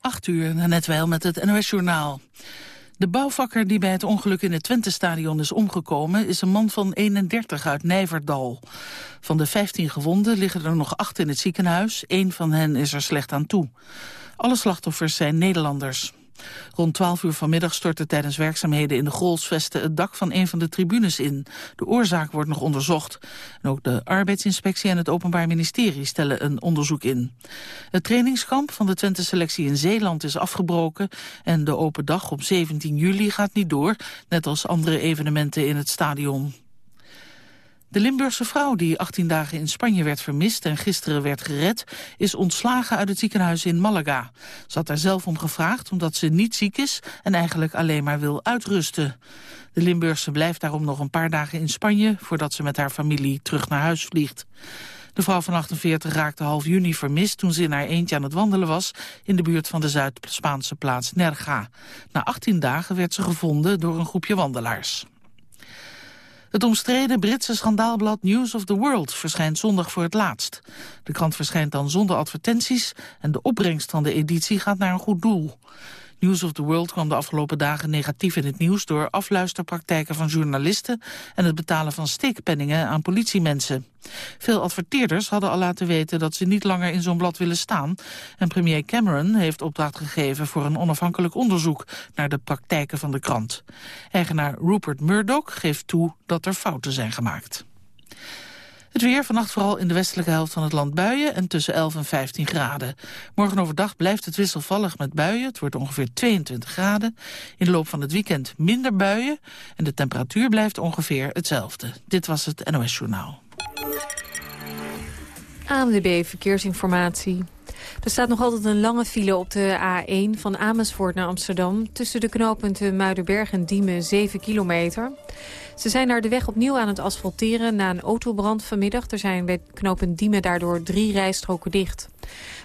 8 uur, net wel met het NOS-journaal. De bouwvakker die bij het ongeluk in het Twente-stadion is omgekomen... is een man van 31 uit Nijverdal. Van de 15 gewonden liggen er nog acht in het ziekenhuis. Eén van hen is er slecht aan toe. Alle slachtoffers zijn Nederlanders. Rond 12 uur vanmiddag stortte tijdens werkzaamheden in de Grolsvesten het dak van een van de tribunes in. De oorzaak wordt nog onderzocht. En ook de arbeidsinspectie en het Openbaar Ministerie stellen een onderzoek in. Het trainingskamp van de Twente selectie in Zeeland is afgebroken en de open dag op 17 juli gaat niet door, net als andere evenementen in het stadion. De Limburgse vrouw die 18 dagen in Spanje werd vermist en gisteren werd gered, is ontslagen uit het ziekenhuis in Malaga. Ze had daar zelf om gevraagd omdat ze niet ziek is en eigenlijk alleen maar wil uitrusten. De Limburgse blijft daarom nog een paar dagen in Spanje voordat ze met haar familie terug naar huis vliegt. De vrouw van 48 raakte half juni vermist toen ze in haar eentje aan het wandelen was in de buurt van de Zuid-Spaanse plaats Nerga. Na 18 dagen werd ze gevonden door een groepje wandelaars. Het omstreden Britse schandaalblad News of the World verschijnt zondag voor het laatst. De krant verschijnt dan zonder advertenties en de opbrengst van de editie gaat naar een goed doel. News of the World kwam de afgelopen dagen negatief in het nieuws... door afluisterpraktijken van journalisten... en het betalen van steekpenningen aan politiemensen. Veel adverteerders hadden al laten weten dat ze niet langer in zo'n blad willen staan. En premier Cameron heeft opdracht gegeven voor een onafhankelijk onderzoek... naar de praktijken van de krant. Eigenaar Rupert Murdoch geeft toe dat er fouten zijn gemaakt. Het weer, vannacht vooral in de westelijke helft van het land buien en tussen 11 en 15 graden. Morgen overdag blijft het wisselvallig met buien. Het wordt ongeveer 22 graden. In de loop van het weekend minder buien en de temperatuur blijft ongeveer hetzelfde. Dit was het NOS Journaal. ANWB Verkeersinformatie. Er staat nog altijd een lange file op de A1 van Amersfoort naar Amsterdam... tussen de knooppunten Muidenberg en Diemen 7 kilometer. Ze zijn naar de weg opnieuw aan het asfalteren na een autobrand vanmiddag. Er zijn bij knooppunt Diemen daardoor drie rijstroken dicht.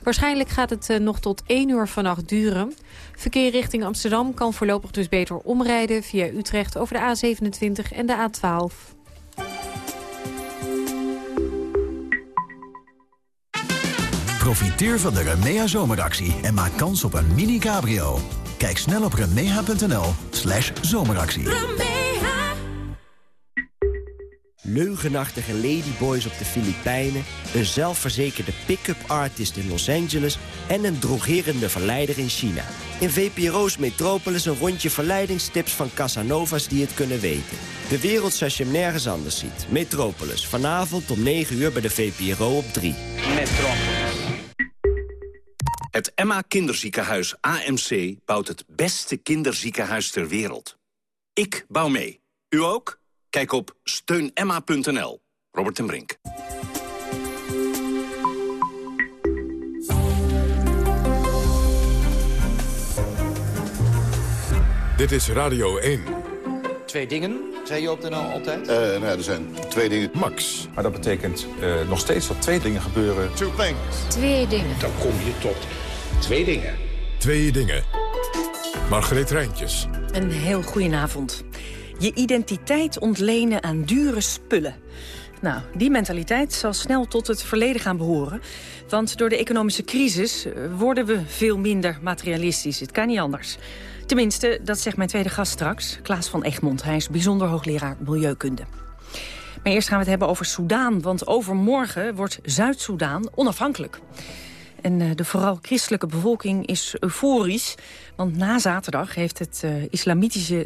Waarschijnlijk gaat het eh, nog tot 1 uur vannacht duren. Verkeer richting Amsterdam kan voorlopig dus beter omrijden... via Utrecht over de A27 en de A12. Profiteer van de Remea zomeractie en maak kans op een mini-cabrio. Kijk snel op remea.nl slash zomeractie. Leugenachtige ladyboys op de Filipijnen... een zelfverzekerde pick-up artist in Los Angeles... en een drogerende verleider in China. In VPRO's Metropolis een rondje verleidingstips van Casanovas die het kunnen weten. De wereld zoals je hem nergens anders ziet. Metropolis, vanavond om 9 uur bij de VPRO op 3. Metropolis. Het Emma Kinderziekenhuis AMC bouwt het beste kinderziekenhuis ter wereld. Ik bouw mee. U ook? Kijk op steunemma.nl. Robert en Brink. Dit is Radio 1. Twee dingen, zei je op de NL altijd? Uh, nou ja, er zijn twee dingen. Max. Maar dat betekent uh, nog steeds dat twee dingen gebeuren. Two things. Twee dingen. Dan kom je tot twee dingen. Twee dingen. Margreet Rijntjes. Een heel goedenavond. Je identiteit ontlenen aan dure spullen. Nou, die mentaliteit zal snel tot het verleden gaan behoren. Want door de economische crisis eh, worden we veel minder materialistisch. Het kan niet anders. Tenminste, dat zegt mijn tweede gast straks, Klaas van Egmond. Hij is bijzonder hoogleraar Milieukunde. Maar eerst gaan we het hebben over Soudaan, want overmorgen wordt Zuid-Soedan onafhankelijk. En eh, de vooral christelijke bevolking is euforisch. Want na zaterdag heeft het uh, islamitische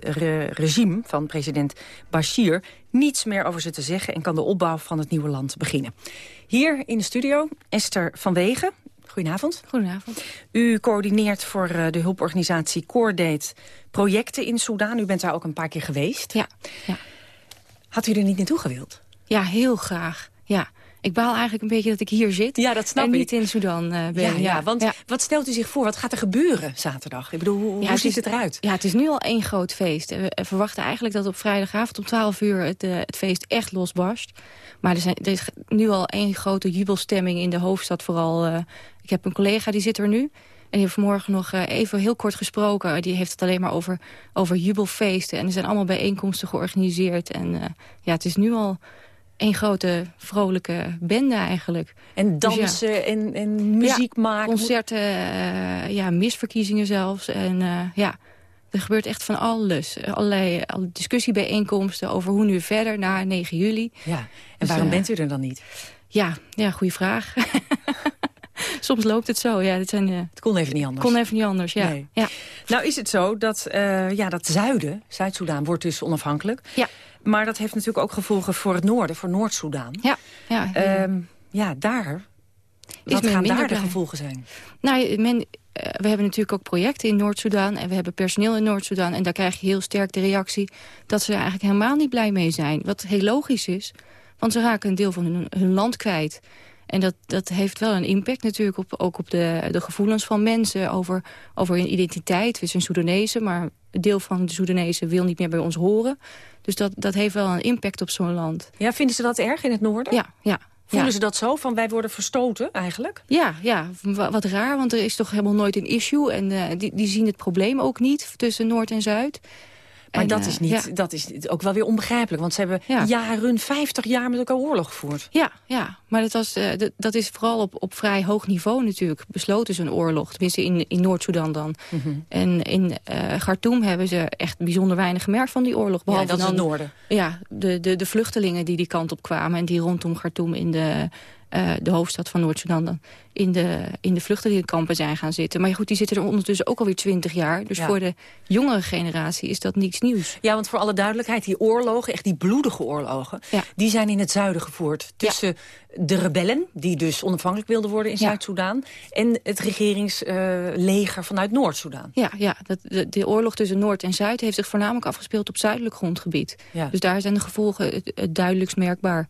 regime van president Bashir... niets meer over ze te zeggen en kan de opbouw van het nieuwe land beginnen. Hier in de studio Esther van Wegen. Goedenavond. Goedenavond. U coördineert voor uh, de hulporganisatie Coordate projecten in Soedan. U bent daar ook een paar keer geweest. Ja. ja. Had u er niet naartoe gewild? Ja, heel graag. Ja. Ik baal eigenlijk een beetje dat ik hier zit. Ja, dat snap en ik. niet in Sudan uh, ben. Ja, ja, want wat stelt u zich voor? Wat gaat er gebeuren zaterdag? Ik bedoel, hoe, hoe ziet het eruit? Ja, het is nu al één groot feest. We verwachten eigenlijk dat op vrijdagavond om 12 uur het, uh, het feest echt losbarst. Maar er, zijn, er is nu al één grote jubelstemming in de hoofdstad vooral. Uh, ik heb een collega, die zit er nu. En die heeft vanmorgen nog even heel kort gesproken. Die heeft het alleen maar over, over jubelfeesten. En er zijn allemaal bijeenkomsten georganiseerd. En ja, het is nu al één grote vrolijke bende eigenlijk. En Dus ja. dansen en, en muziek Ja, maken. Concerten, eh, ja, misverkiezingen zelfs. En eh, ja, er gebeurt echt van alles. Allerlei alle discussiebijeenkomsten over hoe nu verder na 9 juli. Ja, en Dus, waarom eh, bent u er dan niet? Ja, ja goede vraag. Soms loopt het zo. Ja, dit zijn, Het kon even niet anders. kon even niet anders, ja. Nee. ja. Nou is het zo dat, ja, dat zuiden, Zuid-Soedan, wordt dus onafhankelijk. Ja. Maar dat heeft natuurlijk ook gevolgen voor het noorden, voor Noord-Soedan. Ja, ja. Ehm, ja, daar. Wat gaan daar de gevolgen zijn? Nou, men, eh, we hebben natuurlijk ook projecten in Noord-Soedan... en we hebben personeel in Noord-Soedan... en daar krijg je heel sterk de reactie dat ze er eigenlijk helemaal niet blij mee zijn. Wat heel logisch is, want ze raken een deel van hun, hun land kwijt. En dat, dat heeft wel een impact natuurlijk op, ook op de, de gevoelens van mensen... over, over hun identiteit. We zijn Soedanezen, maar een deel van de Soedanezen wil niet meer bij ons horen. Dus dat, dat heeft wel een impact op zo'n land. Ja, vinden ze dat erg in het noorden? Ja, ja. Voelen ja. ze dat zo, van wij worden verstoten eigenlijk? Ja, ja, wa- wat raar, want er is toch helemaal nooit een issue. En eh, die, die zien het probleem ook niet tussen Noord en Zuid. Maar En, dat, eh, is niet, ja. dat is ook wel weer onbegrijpelijk. Want ze hebben Ja. jaren, 50 jaar met elkaar oorlog gevoerd. Ja, ja, maar dat, was, eh, dat, is vooral op, op vrij hoog niveau natuurlijk besloten zo'n oorlog. Tenminste in, in Noord-Soedan dan. Mhm. En in eh Khartoum hebben ze echt bijzonder weinig gemerkt van die oorlog. Ja, Behalve dat is dan, het noorden. Ja, de, de, de vluchtelingen die die kant op kwamen... en die rondom Khartoum in de, eh, de hoofdstad van Noord-Sudan... dan in de, in de vluchtelingenkampen zijn gaan zitten. Maar goed, die zitten er ondertussen ook alweer twintig jaar. Dus Ja. voor de jongere generatie is dat niets nieuws. Ja, want voor alle duidelijkheid, die oorlogen, echt die bloedige oorlogen... Ja. die zijn in het zuiden gevoerd. Tussen de rebellen, die dus onafhankelijk wilden worden in. Zuid-Soedan... en het regeringsleger vanuit Noord-Soedan. Ja, ja dat, de, de oorlog tussen Noord en Zuid heeft zich voornamelijk afgespeeld op zuidelijk grondgebied. Ja. Dus daar zijn de gevolgen het, het duidelijkst merkbaar.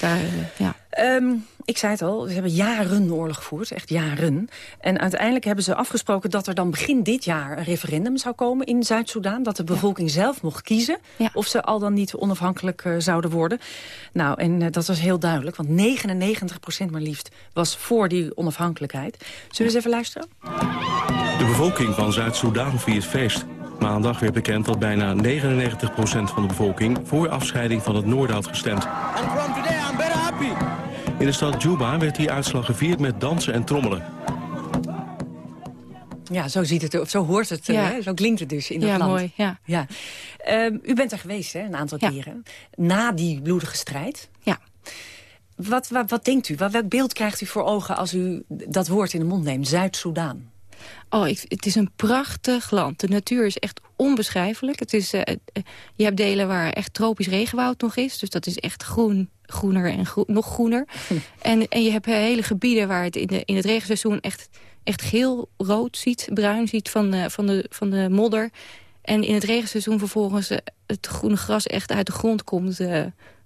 Daar, eh, ja. Ehm, ik zei het al, ze hebben jaren oorlog gevoerd, echt jaren. En uiteindelijk hebben ze afgesproken dat er dan begin dit jaar... een referendum zou komen in Zuid-Soedan. Dat de bevolking zelf mocht kiezen Ja. of ze al dan niet onafhankelijk eh, zouden worden. Nou, en eh, dat was heel duidelijk, want 99% maar liefst... was voor die onafhankelijkheid. Zullen we eens even luisteren? De bevolking van Zuid-Soedan viert feest. Maandag werd bekend dat bijna 99% van de bevolking... voor afscheiding van het noorden had gestemd. In de stad Juba werd die uitslag gevierd met dansen en trommelen. Ja, zo, ziet het, er- of zo hoort het, Ja. hè? zo klinkt het dus in dat ja, land. mooi. Ja. Ja. Ehm, u bent er geweest, hè, een aantal Ja. keren. Na die bloedige strijd. Ja. Wat, wat, wat denkt u? Wat, welk beeld krijgt u voor ogen als u dat woord in de mond neemt? Zuid-Soedan. Oh, ik, het is een prachtig land. De natuur is echt onbeschrijfelijk. Het is, eh, eh, je hebt delen waar echt tropisch regenwoud nog is. Dus dat is echt groen, groener en nog groener. En, en je hebt eh, hele gebieden waar het in, de, in het regenseizoen echt, echt geel-rood ziet, bruin ziet van de, van, de, van de modder. En in het regenseizoen vervolgens het groene gras echt uit de grond komt.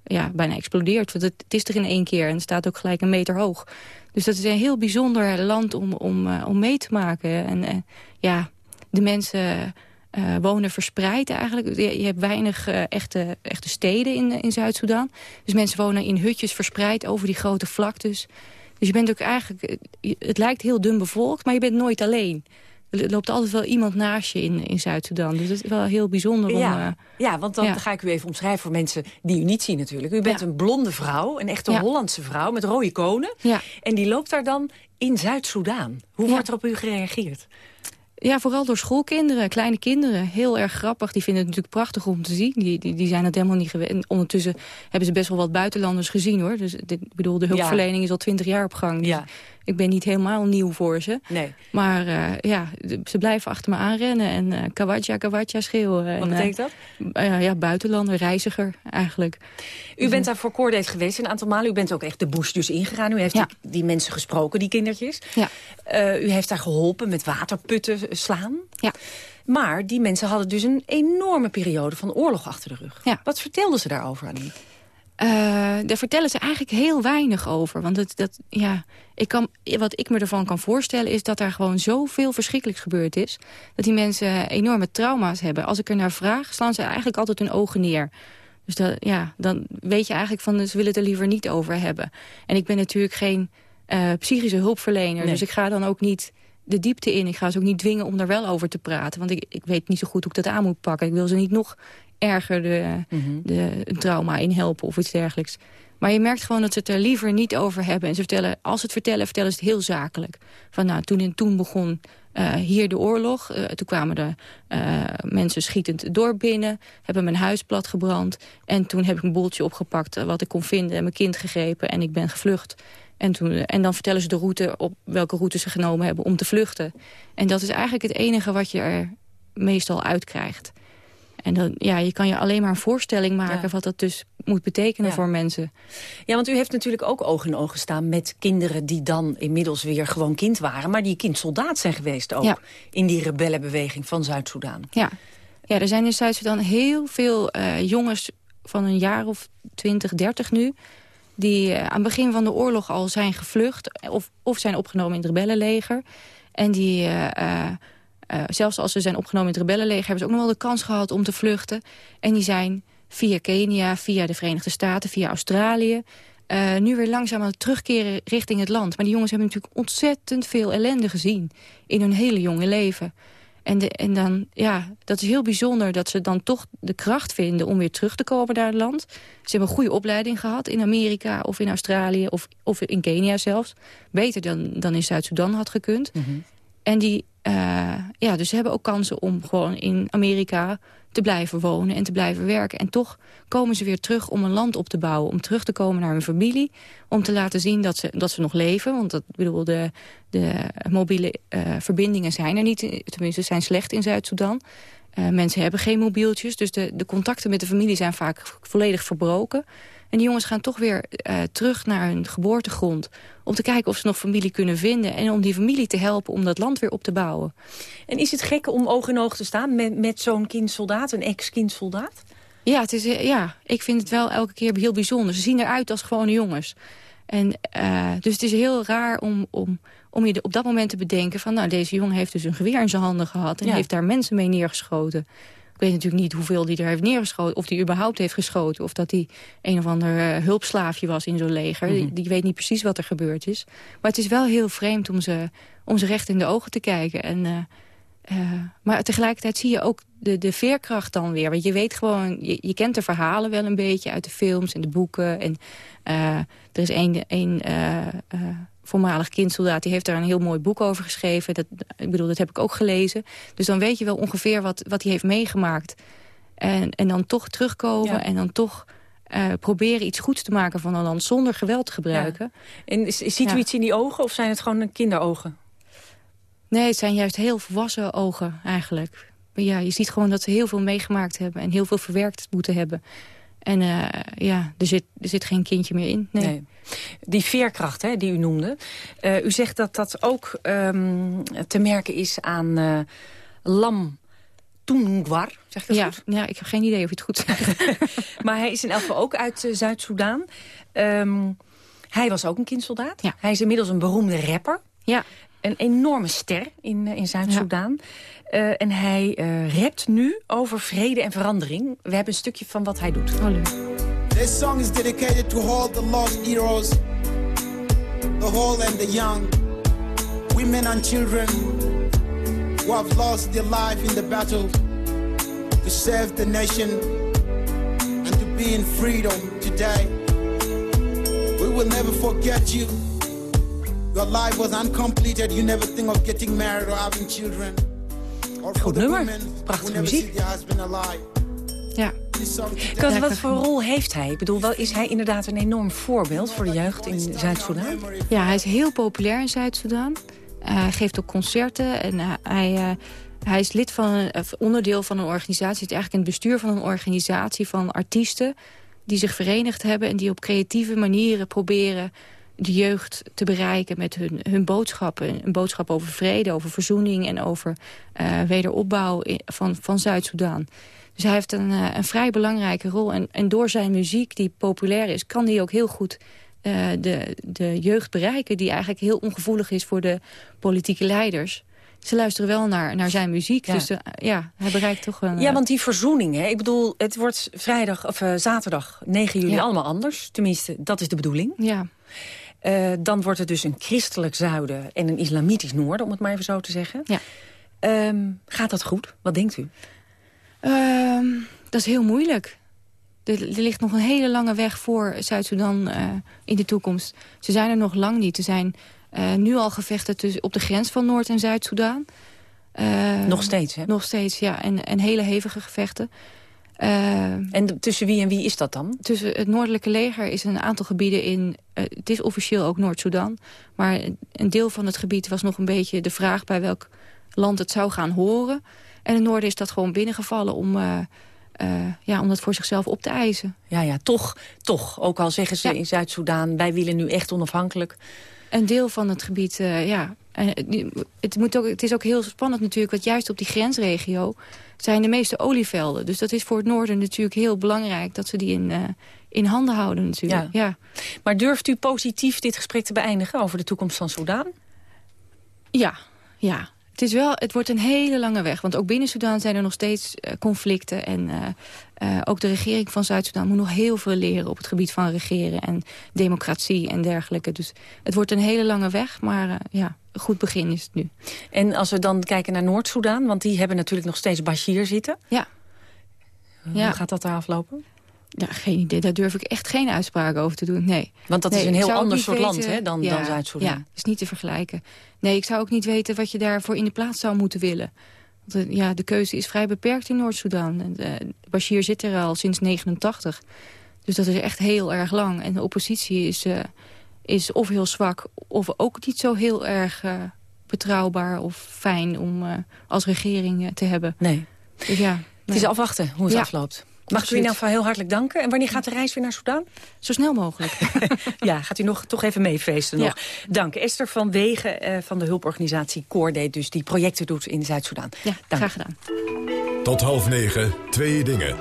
Ja, bijna explodeert. Want het, het is er in één keer en staat ook gelijk een meter hoog. Dus dat is een heel bijzonder land om, om, eh, om mee te maken. En eh, ja, de mensen eh, wonen verspreid eigenlijk. Je, hebt weinig echte, echte steden in, in Zuid-Soedan. Dus mensen wonen in hutjes verspreid over die grote vlaktes. Dus je bent ook eigenlijk... Het lijkt heel dun bevolkt, maar je bent nooit alleen. Er loopt altijd wel iemand naast je in, in Zuid-Soedan. Dus dat is wel heel bijzonder om... Ja, eh, ja, want dan ja. ga ik u even omschrijven voor mensen die u niet zien natuurlijk. U bent Ja. een blonde vrouw, een echte. Hollandse vrouw met rode konen. ja. En die loopt daar dan in Zuid-Soedan. Hoe wordt er op u gereageerd? Ja, vooral door schoolkinderen, kleine kinderen. Heel erg grappig. Die vinden het natuurlijk prachtig om te zien. Die, die, die zijn het helemaal niet gewend. En Ondertussen hebben ze best wel wat buitenlanders gezien, hoor. Dus dit, ik bedoel, de hulpverlening is al twintig jaar op gang. Dus Ja. Ik ben niet helemaal nieuw voor ze. Nee. Maar eh, ja, ze blijven achter me aanrennen en eh kawadja, kawadja schreeuwen. Wat en, betekent dat? eh, ja, buitenlander, reiziger eigenlijk. U bent daar voor Coordate geweest een aantal malen. U bent ook echt de bush dus ingegaan. U heeft Ja. die, die mensen gesproken, die kindertjes. Ja. U heeft daar geholpen met waterputten slaan. Ja. Maar die mensen hadden dus een enorme periode van oorlog achter de rug. Ja. Wat vertelden ze daarover aan u? Eh, daar vertellen ze eigenlijk heel weinig over. Want het, dat, ja, ik kan, wat ik me ervan kan voorstellen is dat daar gewoon zoveel verschrikkelijks gebeurd is. Dat die mensen enorme trauma's hebben. Als ik er naar vraag, slaan ze eigenlijk altijd hun ogen neer. Dus dat, ja, dan weet je eigenlijk van, ze willen het er liever niet over hebben. En ik ben natuurlijk geen eh, psychische hulpverlener. Nee. Dus ik ga dan ook niet de diepte in. Ik ga ze ook niet dwingen om daar wel over te praten. Want ik, ik weet niet zo goed hoe ik dat aan moet pakken. Ik wil ze niet nog erger de, Mhm. de, een trauma in helpen of iets dergelijks. Maar je merkt gewoon dat ze het er liever niet over hebben. En ze vertellen, als ze het vertellen, vertellen ze het heel zakelijk. Van nou, toen en toen begon uh, hier de oorlog. Uh, toen kwamen er uh, mensen schietend het dorp binnen. Hebben mijn huis platgebrand. En toen heb ik een boeltje opgepakt wat ik kon vinden. En mijn kind gegrepen en ik ben gevlucht. En, toen, en dan vertellen ze de route op welke route ze genomen hebben om te vluchten. En dat is eigenlijk het enige wat je er meestal uitkrijgt. En dan, ja, je kan je alleen maar een voorstelling maken... wat dat dus moet betekenen voor mensen. Ja, want u heeft natuurlijk ook oog in oog gestaan... met kinderen die dan inmiddels weer gewoon kind waren... maar die kindsoldaat zijn geweest ook... in die rebellenbeweging van Zuid-Soedan. Ja. ja, er zijn in Zuid-Soedan heel veel uh, jongens van een jaar of 20, 30 nu... die uh, aan het begin van de oorlog al zijn gevlucht... of, of zijn opgenomen in het rebellenleger... en die... Uh, uh, zelfs als ze zijn opgenomen in het rebellenleger... hebben ze ook nog wel de kans gehad om te vluchten. En die zijn via Kenia, via de Verenigde Staten, via Australië... Uh, nu weer langzaam aan het terugkeren richting het land. Maar die jongens hebben natuurlijk ontzettend veel ellende gezien... in hun hele jonge leven. En, de, en dan, ja, dat is heel bijzonder dat ze dan toch de kracht vinden... om weer terug te komen naar het land. Ze hebben een goede opleiding gehad in Amerika of in Australië... of, of in Kenia zelfs. Beter dan, dan in Zuid-Soedan had gekund. Mm -hmm. En die, uh, ja, dus ze hebben ook kansen om gewoon in Amerika te blijven wonen en te blijven werken. En toch komen ze weer terug om een land op te bouwen. Om terug te komen naar hun familie. Om te laten zien dat ze, dat ze nog leven. Want dat, bedoel, de, de mobiele uh, verbindingen zijn er niet. Tenminste, zijn slecht in Zuid-Soedan. Uh, mensen hebben geen mobieltjes. Dus de, de contacten met de familie zijn vaak volledig verbroken. En die jongens gaan toch weer uh, terug naar hun geboortegrond... om te kijken of ze nog familie kunnen vinden... en om die familie te helpen om dat land weer op te bouwen. En is het gek om oog in oog te staan met, met zo'n kindsoldaat, een ex-kindsoldaat? Ja, het is, ja, ik vind het wel elke keer heel bijzonder. Ze zien eruit als gewone jongens. En, uh, dus het is heel raar om, om, om je op dat moment te bedenken... van nou, deze jongen heeft dus een geweer in zijn handen gehad... en ja. heeft daar mensen mee neergeschoten. Ik weet natuurlijk niet hoeveel die er heeft neergeschoten. Of die überhaupt heeft geschoten. Of dat hij een of ander uh, hulpslaafje was in zo'n leger. Mm -hmm. die, die, weet niet precies wat er gebeurd is. Maar het is wel heel vreemd om ze, om ze recht in de ogen te kijken. En, uh, uh, maar tegelijkertijd zie je ook de, de veerkracht dan weer. Want je weet gewoon, je, je kent de verhalen wel een beetje uit de films en de boeken. En er is één... één voormalig kindsoldaat, die heeft daar een heel mooi boek over geschreven. Dat, ik bedoel, dat heb ik ook gelezen. Dus dan weet je wel ongeveer wat, wat hij heeft meegemaakt. En, en dan toch terugkomen ja. en dan toch uh, proberen iets goeds te maken van een land... zonder geweld te gebruiken. Ja. En ziet u ja. iets in die ogen of zijn het gewoon kinderogen? Nee, het zijn juist heel volwassen ogen eigenlijk. Maar ja, je ziet gewoon dat ze heel veel meegemaakt hebben... en heel veel verwerkt moeten hebben. En uh, ja, er zit, er zit geen kindje meer in. Nee. nee. Die veerkracht hè, die u noemde. Uh, u zegt dat dat ook um, te merken is aan uh, Lam Tungwar. Zeg ik dat ja, goed? Ja, ik heb geen idee of je het goed zegt. maar hij is in elk geval ook uit uh, Zuid-Soedan. Um, hij was ook een kindsoldaat. Ja. Hij is inmiddels een beroemde rapper. Ja. Een enorme ster in, in Zuid-Soedan. Ja. Uh, en hij uh, rapt nu over vrede en verandering. We hebben een stukje van wat hij doet. Oh, leuk. This song is dedicated to all the lost heroes, the old and the young, women and children who have lost their life in the battle to save the nation and to be in freedom today. We will never forget you. Your life was uncompleted. You never think of getting married or having children. Or Goed nummer. Prachtige muziek. Ja. Wat, wat voor rol heeft hij? Ik bedoel, wel, is hij inderdaad een enorm voorbeeld voor de jeugd in Zuid-Soedan? Ja, hij is heel populair in Zuid-Soedan. Uh, hij geeft ook concerten en uh, hij, uh, hij is lid van een, onderdeel van een organisatie. Het is eigenlijk in het bestuur van een organisatie van artiesten... die zich verenigd hebben en die op creatieve manieren proberen de jeugd te bereiken met hun, hun boodschappen. Een boodschap over vrede, over verzoening en over uh, wederopbouw van, van Zuid-Soedan. Dus hij heeft een, uh, een vrij belangrijke rol. En, en door zijn muziek, die populair is, kan hij ook heel goed uh, de, de jeugd bereiken... die eigenlijk heel ongevoelig is voor de politieke leiders. Ze luisteren wel naar, naar zijn muziek. Ja. Dus de, ja, hij bereikt toch een... Ja, want die verzoening, hè? ik bedoel, het wordt vrijdag of uh, zaterdag 9 juli ja. allemaal anders. Tenminste, dat is de bedoeling. Ja. Uh, dan wordt het dus een christelijk zuiden en een islamitisch noorden, om het maar even zo te zeggen. Ja. Um, gaat dat goed? Wat denkt u? Um, dat is heel moeilijk. Er, er ligt nog een hele lange weg voor Zuid-Soedan uh, in de toekomst. Ze zijn er nog lang niet. Er zijn uh, nu al gevechten tussen, op de grens van Noord- en Zuid-Soedan. Uh, nog steeds, hè? Nog steeds, ja. En, en hele hevige gevechten. en tussen wie en wie is dat dan? Tussen het Noordelijke leger is een aantal gebieden in... het is officieel ook Noord-Soedan. Maar een deel van het gebied was nog een beetje de vraag... bij welk land het zou gaan horen. En het noorden is dat gewoon binnengevallen om... Uh, ja, om dat voor zichzelf op te eisen. Ja, ja, toch, toch. Ook al zeggen ze in Zuid-Soedan, wij willen nu echt onafhankelijk. Een deel van het gebied, uh, ja. het, moet ook, het is ook heel spannend natuurlijk, want juist op die grensregio zijn de meeste olievelden. Dus dat is voor het noorden natuurlijk heel belangrijk dat ze die in, in handen houden natuurlijk. Ja. ja. Maar durft u positief dit gesprek te beëindigen over de toekomst van Soedan? Ja, ja. Het, is wel, het wordt een hele lange weg. Want ook binnen Sudan zijn er nog steeds uh, conflicten. En uh, uh, ook de regering van Zuid-Soedan moet nog heel veel leren... op het gebied van regeren en democratie en dergelijke. Dus het wordt een hele lange weg. Maar ja, een goed begin is het nu. En als we dan kijken naar Noord-Soedan... want die hebben natuurlijk nog steeds Bashir zitten. Ja. Hoe ja. gaat dat daar aflopen? Ja, geen idee. Daar durf ik echt geen uitspraken over te doen. Nee. Want dat nee, is een heel ander soort weten, land hè, dan, ja, dan Zuid-Soedan. Ja, is niet te vergelijken. Nee, ik zou ook niet weten wat je daarvoor in de plaats zou moeten willen. Want, ja, de keuze is vrij beperkt in Noord-Soedan. Uh, Bashir zit er al sinds 89. Dus dat is echt heel erg lang. En de oppositie is, uh, is of heel zwak... of ook niet zo heel erg uh, betrouwbaar of fijn om als regering te hebben. Nee. Dus ja, het is afwachten hoe het ja. afloopt. Mag ik u in ieder geval heel hartelijk danken. En wanneer gaat de reis weer naar Soudaan? Zo snel mogelijk. ja, gaat u nog toch even meefeesten nog. Dank. Esther van Wegen uh, van de hulporganisatie Coordate, dus die projecten doet in Zuid-Soedan. Ja, dank. graag gedaan. Tot half negen, twee dingen.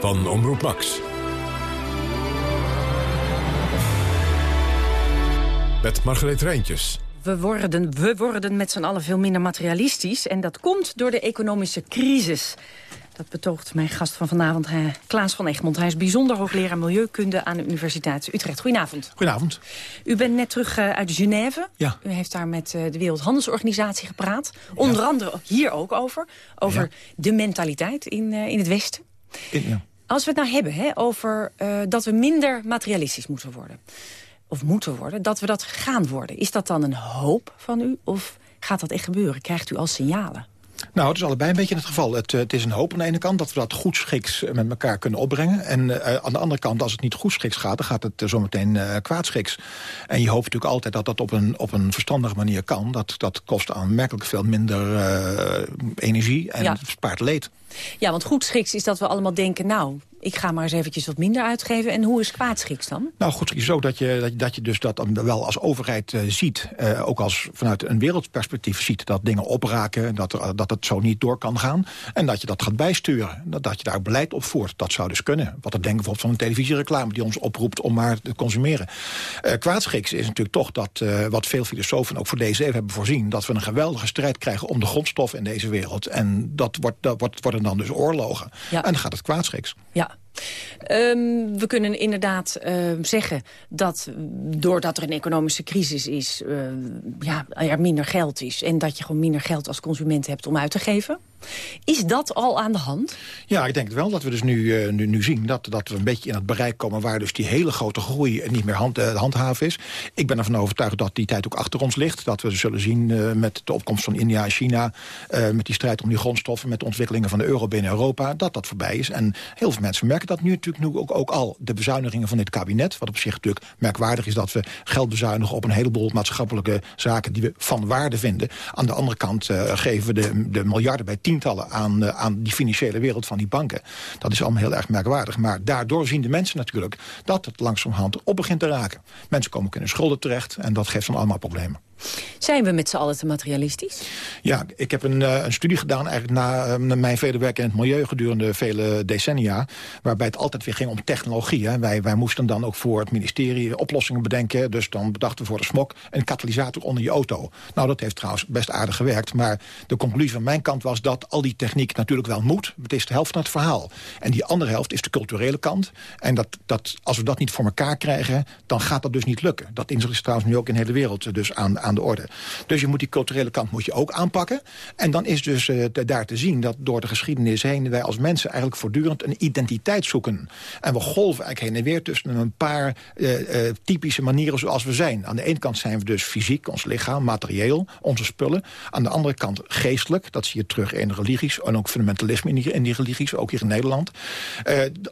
Van Omroep Max. Met Margreet Rijntjes. We worden, we worden met z'n allen veel minder materialistisch. En dat komt door de economische crisis. Dat betoogt mijn gast van vanavond, Klaas van Egmond. Hij is bijzonder hoogleraar Milieukunde aan de Universiteit Utrecht. Goedenavond. Goedenavond. U bent net terug uh, uit Genève. Ja. U heeft daar met uh, de Wereldhandelsorganisatie gepraat. Onder ja. andere hier ook over. Over ja. de mentaliteit in, in het Westen. In, ja. Als we het nou hebben hè, over dat we minder materialistisch moeten worden. Of moeten worden. Dat we dat gaan worden. Is dat dan een hoop van u? Of gaat dat echt gebeuren? Krijgt u al signalen? Nou, het is allebei een beetje het geval. Het, het, is een hoop aan de ene kant dat we dat goed schiks met elkaar kunnen opbrengen. En uh, aan de andere kant, als het niet goed schiks gaat, dan gaat het uh, zometeen uh, kwaadschiks. En je hoopt natuurlijk altijd dat dat op een, op een verstandige manier kan. Dat, dat kost aanmerkelijk veel minder energie en ja. spaart leed. Ja, want goed schiks is dat we allemaal denken... nou, ik ga maar eens eventjes wat minder uitgeven. En hoe is kwaadschiks dan? Nou, goed ook dat je, dat, dat je dus dat dan wel als overheid uh, ziet... Uh, ook als vanuit een wereldperspectief ziet dat dingen opraken... Dat, er, dat het zo niet door kan gaan. En dat je dat gaat bijsturen. Dat, dat je daar beleid op voert. Dat zou dus kunnen. Wat te denken bijvoorbeeld van een televisiereclame... die ons oproept om maar te consumeren. Uh, kwaadschiks is natuurlijk toch dat wat veel filosofen ook voor deze eeuw hebben voorzien... dat we een geweldige strijd krijgen om de grondstof in deze wereld. En dat wordt, dat wordt, worden dan dus oorlogen. Ja. En dan gaat het kwaadschiks. Ja. Yeah. Um, we kunnen inderdaad uh, zeggen dat doordat er een economische crisis is... Uh, ja, er minder geld is en dat je gewoon minder geld als consument hebt om uit te geven. Is dat al aan de hand? Ja, ik denk wel dat we dus nu, uh, nu, nu zien dat, dat we een beetje in het bereik komen... waar dus die hele grote groei niet meer hand, uh, handhaven is. Ik ben ervan overtuigd dat die tijd ook achter ons ligt. Dat we zullen zien uh, met de opkomst van India en China... met die strijd om die grondstoffen, met de ontwikkelingen van de euro binnen Europa... dat dat voorbij is. En heel veel mensen merken dat nu natuurlijk nu ook, ook al. De bezuinigingen van dit kabinet, wat op zich natuurlijk merkwaardig is... dat we geld bezuinigen op een heleboel maatschappelijke zaken... die we van waarde vinden. Aan de andere kant geven we de, de miljarden bij tientallen aan, uh, aan die financiële wereld van die banken. Dat is allemaal heel erg merkwaardig. Maar daardoor zien de mensen natuurlijk dat het langzamerhand op begint te raken. Mensen komen ook in hun schulden terecht en dat geeft dan allemaal problemen. Zijn we met z'n allen te materialistisch? Ja, ik heb een, uh, een studie gedaan eigenlijk na, uh, mijn vele werk in het milieu gedurende vele decennia. Waarbij het altijd weer ging om technologie. Hè. Wij, wij moesten dan ook voor het ministerie oplossingen bedenken. Dus dan bedachten we voor de smok een katalysator onder je auto. Nou, dat heeft trouwens best aardig gewerkt. Maar de conclusie van mijn kant was dat al die techniek natuurlijk wel moet. Het is de helft van het verhaal. En die andere helft is de culturele kant. En dat, dat, als we dat niet voor elkaar krijgen, dan gaat dat dus niet lukken. Dat inzicht is trouwens nu ook in de hele wereld dus aan aan de orde. Dus je moet die culturele kant moet je ook aanpakken. En dan is dus daar te zien dat door de geschiedenis heen... wij als mensen eigenlijk voortdurend een identiteit zoeken. En we golven eigenlijk heen en weer tussen een paar typische manieren zoals we zijn. Aan de ene kant zijn we dus fysiek, ons lichaam, materieel, onze spullen. Aan de andere kant geestelijk, dat zie je terug in religies... en ook fundamentalisme in die, in die religies, ook hier in Nederland.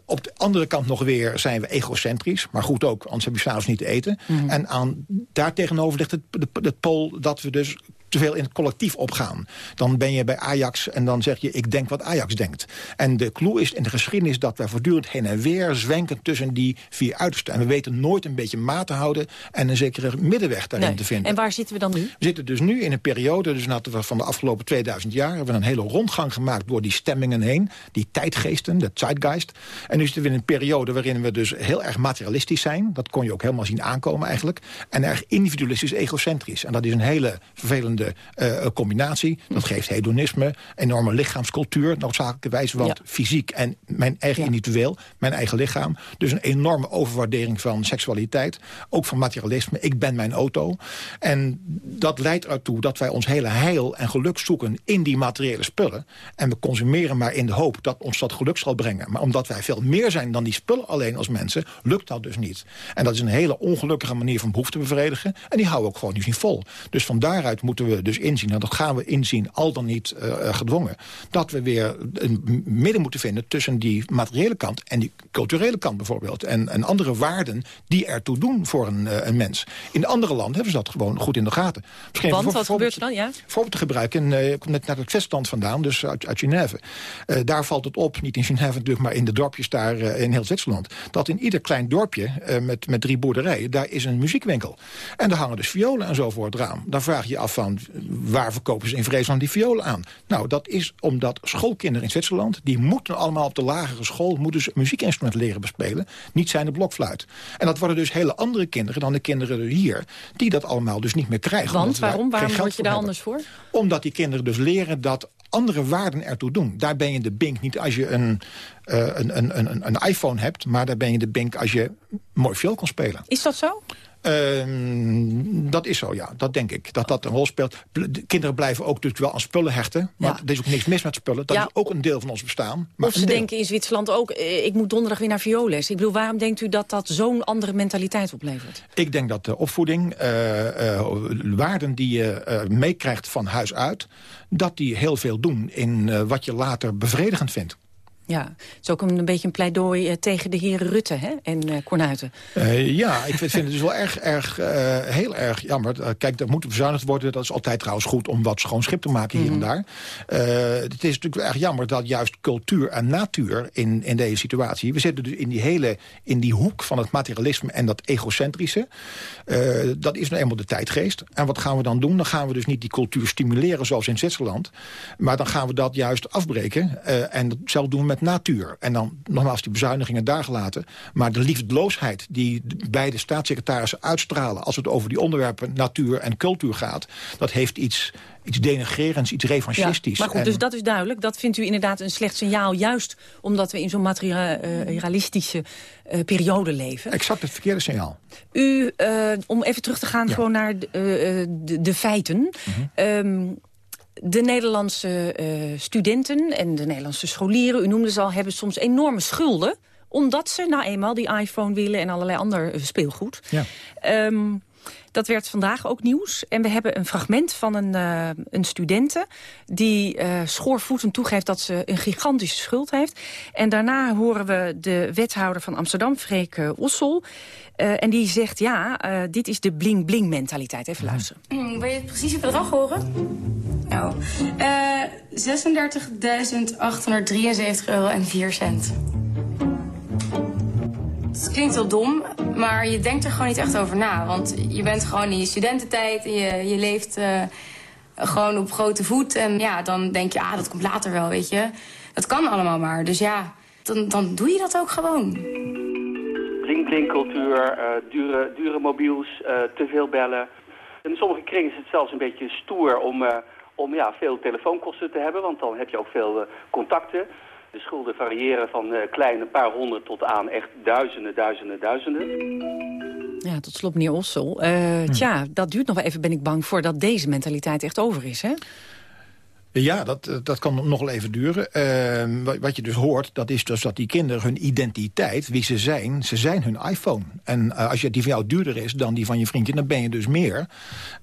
Op de andere kant nog weer zijn we egocentrisch. Maar goed ook, anders heb je s'avonds niet te eten. Mm. En aan, daar tegenover ligt het, het, het pool dat we dus te veel in het collectief opgaan. Dan ben je bij Ajax en dan zeg je, ik denk wat Ajax denkt. En de clue is in de geschiedenis dat wij voortdurend heen en weer zwenken tussen die vier uitersten. En we weten nooit een beetje maat te houden en een zekere middenweg daarin te vinden. En waar zitten we dan nu? We zitten dus nu in een periode, dus van de afgelopen 2000 jaar, hebben we een hele rondgang gemaakt door die stemmingen heen, die tijdgeesten, de zeitgeist. En nu zitten we in een periode waarin we dus heel erg materialistisch zijn. Dat kon je ook helemaal zien aankomen eigenlijk. En erg individualistisch egocentrisch. En dat is een hele vervelende uh, combinatie. Dat geeft hedonisme, enorme lichaamscultuur, noodzakelijkerwijs. Want fysiek en mijn eigen individueel, mijn eigen lichaam. Dus een enorme overwaardering van seksualiteit. Ook van materialisme. Ik ben mijn auto. En dat leidt ertoe dat wij ons hele heil en geluk zoeken in die materiële spullen. En we consumeren maar in de hoop dat ons dat geluk zal brengen. Maar omdat wij veel meer zijn dan die spullen alleen als mensen, lukt dat dus niet. En dat is een hele ongelukkige manier van behoefte bevredigen. En die houden we ook gewoon niet vol. Dus van daaruit moeten we dus inzien, en dat gaan we inzien, al dan niet uh, gedwongen... dat we weer een midden moeten vinden tussen die materiële kant... en die culturele kant bijvoorbeeld. En, en andere waarden die ertoe doen voor een, uh, een mens. In andere landen hebben ze dat gewoon goed in de gaten. Misschien Want, wat gebeurt er dan? Ja? Voorbeeld te gebruiken, uh, ik kom net naar het Westland vandaan, dus uit, uit Genève. daar valt het op, niet in Genève natuurlijk, maar in de dorpjes daar in heel Zwitserland... dat in ieder klein dorpje met, met drie boerderijen, daar is een muziekwinkel. En daar hangen dus violen en zo voor het raam. Dan vraag je je af van, waar verkopen ze in Vreesland die violen aan? Nou, dat is omdat schoolkinderen in Zwitserland... die moeten allemaal op de lagere school moeten ze muziekinstrumenten leren bespelen. Niet zijn de blokfluit. En dat worden dus hele andere kinderen dan de kinderen hier... die dat allemaal dus niet meer krijgen. Want waarom? Waarom word je daar anders voor? Omdat die kinderen dus leren dat andere waarden ertoe doen. Daar ben je de bink niet als je een, uh, een, een, een, een iPhone hebt... maar daar ben je de bink als je mooi viool kan spelen. Is dat zo? Ehm, dat is zo, ja. Dat denk ik. Dat dat een rol speelt. De kinderen blijven ook natuurlijk wel aan spullen hechten. Maar er is ook niks mis met spullen. Dat is ook een deel van ons bestaan. Maar of ze denken in Zwitserland ook... Eh, ik moet donderdag weer naar violes. Ik bedoel, waarom denkt u dat dat zo'n andere mentaliteit oplevert? Ik denk dat de opvoeding, uh, uh, waarden die je meekrijgt van huis uit... dat die heel veel doen in wat je later bevredigend vindt. Ja, het is ook een, beetje een pleidooi eh, tegen de heren Rutte hè? en uh, Kornuiten. Uh, ja, ik vind, het dus wel erg, erg heel erg jammer. kijk, er moet bezuinigd worden. Dat is altijd trouwens goed om wat schoon schip te maken hier en mhm. daar. het is natuurlijk erg jammer dat juist cultuur en natuur in, in deze situatie... we zitten dus in die hele in die hoek van het materialisme en dat egocentrische. dat is nou eenmaal de tijdgeest. En wat gaan we dan doen? Dan gaan we dus niet die cultuur stimuleren zoals in Zwitserland. Maar dan gaan we dat juist afbreken. en zelf doen met natuur. En dan nogmaals die bezuinigingen daar gelaten. Maar de liefdeloosheid die beide staatssecretarissen uitstralen... als het over die onderwerpen natuur en cultuur gaat... dat heeft iets, iets denigrerends, iets revanchistisch. Ja, maar goed, dus dat is duidelijk. Dat vindt u inderdaad een slecht signaal... juist omdat we in zo'n materialistische uh, periode leven. Exact het verkeerde signaal. U, uh, om even terug te gaan gewoon naar de, uh, de, de feiten... Mm -hmm de Nederlandse uh, studenten en de Nederlandse scholieren... u noemde ze al, hebben soms enorme schulden... omdat ze nou eenmaal die iPhone willen en allerlei ander uh, speelgoed. Ja. Um, dat werd vandaag ook nieuws. En we hebben een fragment van een, uh, een studente... die uh, schoorvoetend toegeeft dat ze een gigantische schuld heeft. En daarna horen we de wethouder van Amsterdam, Freek uh, Ossel... en die zegt, ja, dit is de bling-bling-mentaliteit. Even luisteren. Mm, wil je het precieze bedrag horen? Nou, 36.873 euro en 4 cent. Het klinkt wel dom, maar je denkt er gewoon niet echt over na. Want je bent gewoon in je studententijd en je, je leeft uh, gewoon op grote voet. En ja, dan denk je, ah, dat komt later wel, weet je. Dat kan allemaal maar. Dus ja, dan, dan doe je dat ook gewoon. Bling-bling-cultuur, uh, dure, dure mobiels, uh, te veel bellen. In sommige kringen is het zelfs een beetje stoer om, om ja, veel telefoonkosten te hebben. Want dan heb je ook veel contacten. De schulden variëren van uh, kleine paar honderd tot aan echt duizenden, duizenden, duizenden. Ja, tot slot meneer Ossel. Uh, Tja, dat duurt nog wel even, ben ik bang, voordat deze mentaliteit echt over is, hè? Ja, dat, eh, dat kan nog wel even duren. Uh, wat je dus hoort, dat is dus dat die kinderen hun identiteit, wie ze zijn, ze zijn hun iPhone. En uh, als je, die van jou duurder is dan die van je vriendje, dan ben je dus meer.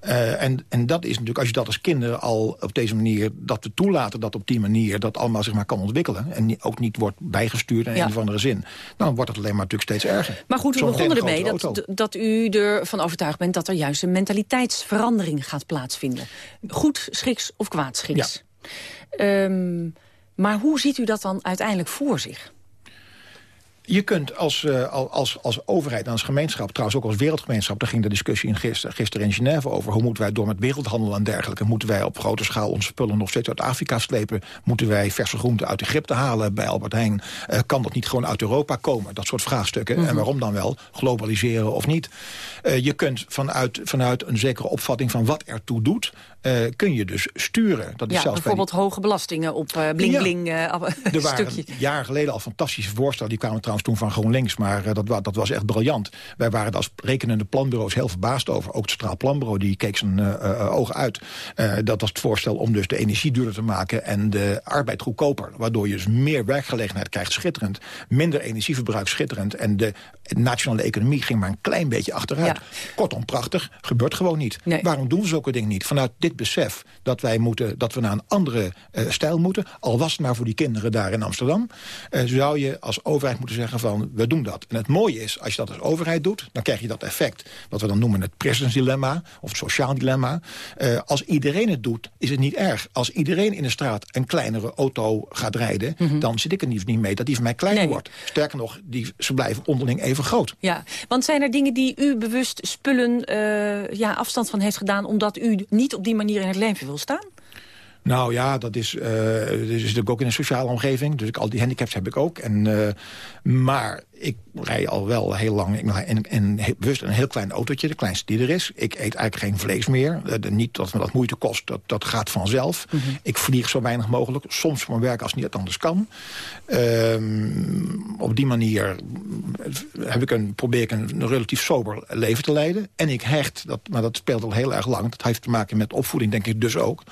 Uh, en, en dat is natuurlijk, als je dat als kinderen al op deze manier, dat we toelaten dat op die manier, dat allemaal zich maar kan ontwikkelen. En ook niet wordt bijgestuurd in ja. een of andere zin. Dan wordt het alleen maar natuurlijk steeds erger. Maar goed, we begonnen ermee dat, dat u ervan overtuigd bent dat er juist een mentaliteitsverandering gaat plaatsvinden. Goed schiks of kwaad schiks. Ja. Um, maar hoe ziet u dat dan uiteindelijk voor zich? Je kunt als, uh, als, als overheid en als gemeenschap, trouwens ook als wereldgemeenschap... daar ging de discussie in gisteren, gisteren in Genève over... hoe moeten wij door met wereldhandel en dergelijke... moeten wij op grote schaal onze spullen nog steeds uit Afrika slepen... moeten wij verse groenten uit Egypte halen bij Albert Heijn... Uh, kan dat niet gewoon uit Europa komen? Dat soort vraagstukken. Mm -hmm. En waarom dan wel? Globaliseren of niet? Uh, je kunt vanuit, vanuit een zekere opvatting van wat ertoe doet... Uh, kun je dus sturen. Dat is ja, zelfs bijvoorbeeld die... hoge belastingen op uh, bling bling ja. uh, Er waren jaren geleden al fantastische voorstellen. Die kwamen trouwens toen van GroenLinks. Maar dat, dat was echt briljant. Wij waren als rekenende planbureaus heel verbaasd over. Ook het Straal Planbureau die keek zijn ogen uit. dat was het voorstel om dus de energie duurder te maken... en de arbeid goedkoper. Waardoor je dus meer werkgelegenheid krijgt. Schitterend. Minder energieverbruik. Schitterend. En de nationale economie ging maar een klein beetje achteruit. Ja. Kortom, prachtig. Gebeurt gewoon niet. Nee. Waarom doen we zulke dingen niet? Vanuit dit besef dat wij moeten, dat we naar een andere uh, stijl moeten... al was het maar voor die kinderen daar in Amsterdam... Uh, zou je als overheid moeten zeggen van, we doen dat. En het mooie is, als je dat als overheid doet... dan krijg je dat effect, wat we dan noemen het presidentsdilemma... of het sociaal dilemma. Uh, als iedereen het doet, is het niet erg. Als iedereen in de straat een kleinere auto gaat rijden... Mm -hmm. dan zit ik er niet mee dat die van mij kleiner nee. wordt. Sterker nog, die, ze blijven onderling even groot. Ja, want zijn er dingen die u bewust spullen ja, afstand van heeft gedaan... omdat u niet op die manier in het leven wil staan? Nou ja, dat is, uh, is natuurlijk ook in een sociale omgeving. Dus ik, al die handicaps heb ik ook. En, uh, maar ik rij al wel heel lang ik in, in, bewust een heel klein autootje, de kleinste die er is. Ik eet eigenlijk geen vlees meer. Uh, niet dat me dat moeite kost, dat, dat gaat vanzelf. Mm -hmm. Ik vlieg zo weinig mogelijk, soms voor mijn werk als niet anders kan. Um, op die manier heb ik een, probeer ik een, een, relatief sober leven te leiden. En ik hecht, dat, maar dat speelt al heel erg lang. Dat heeft te maken met opvoeding, denk ik dus ook.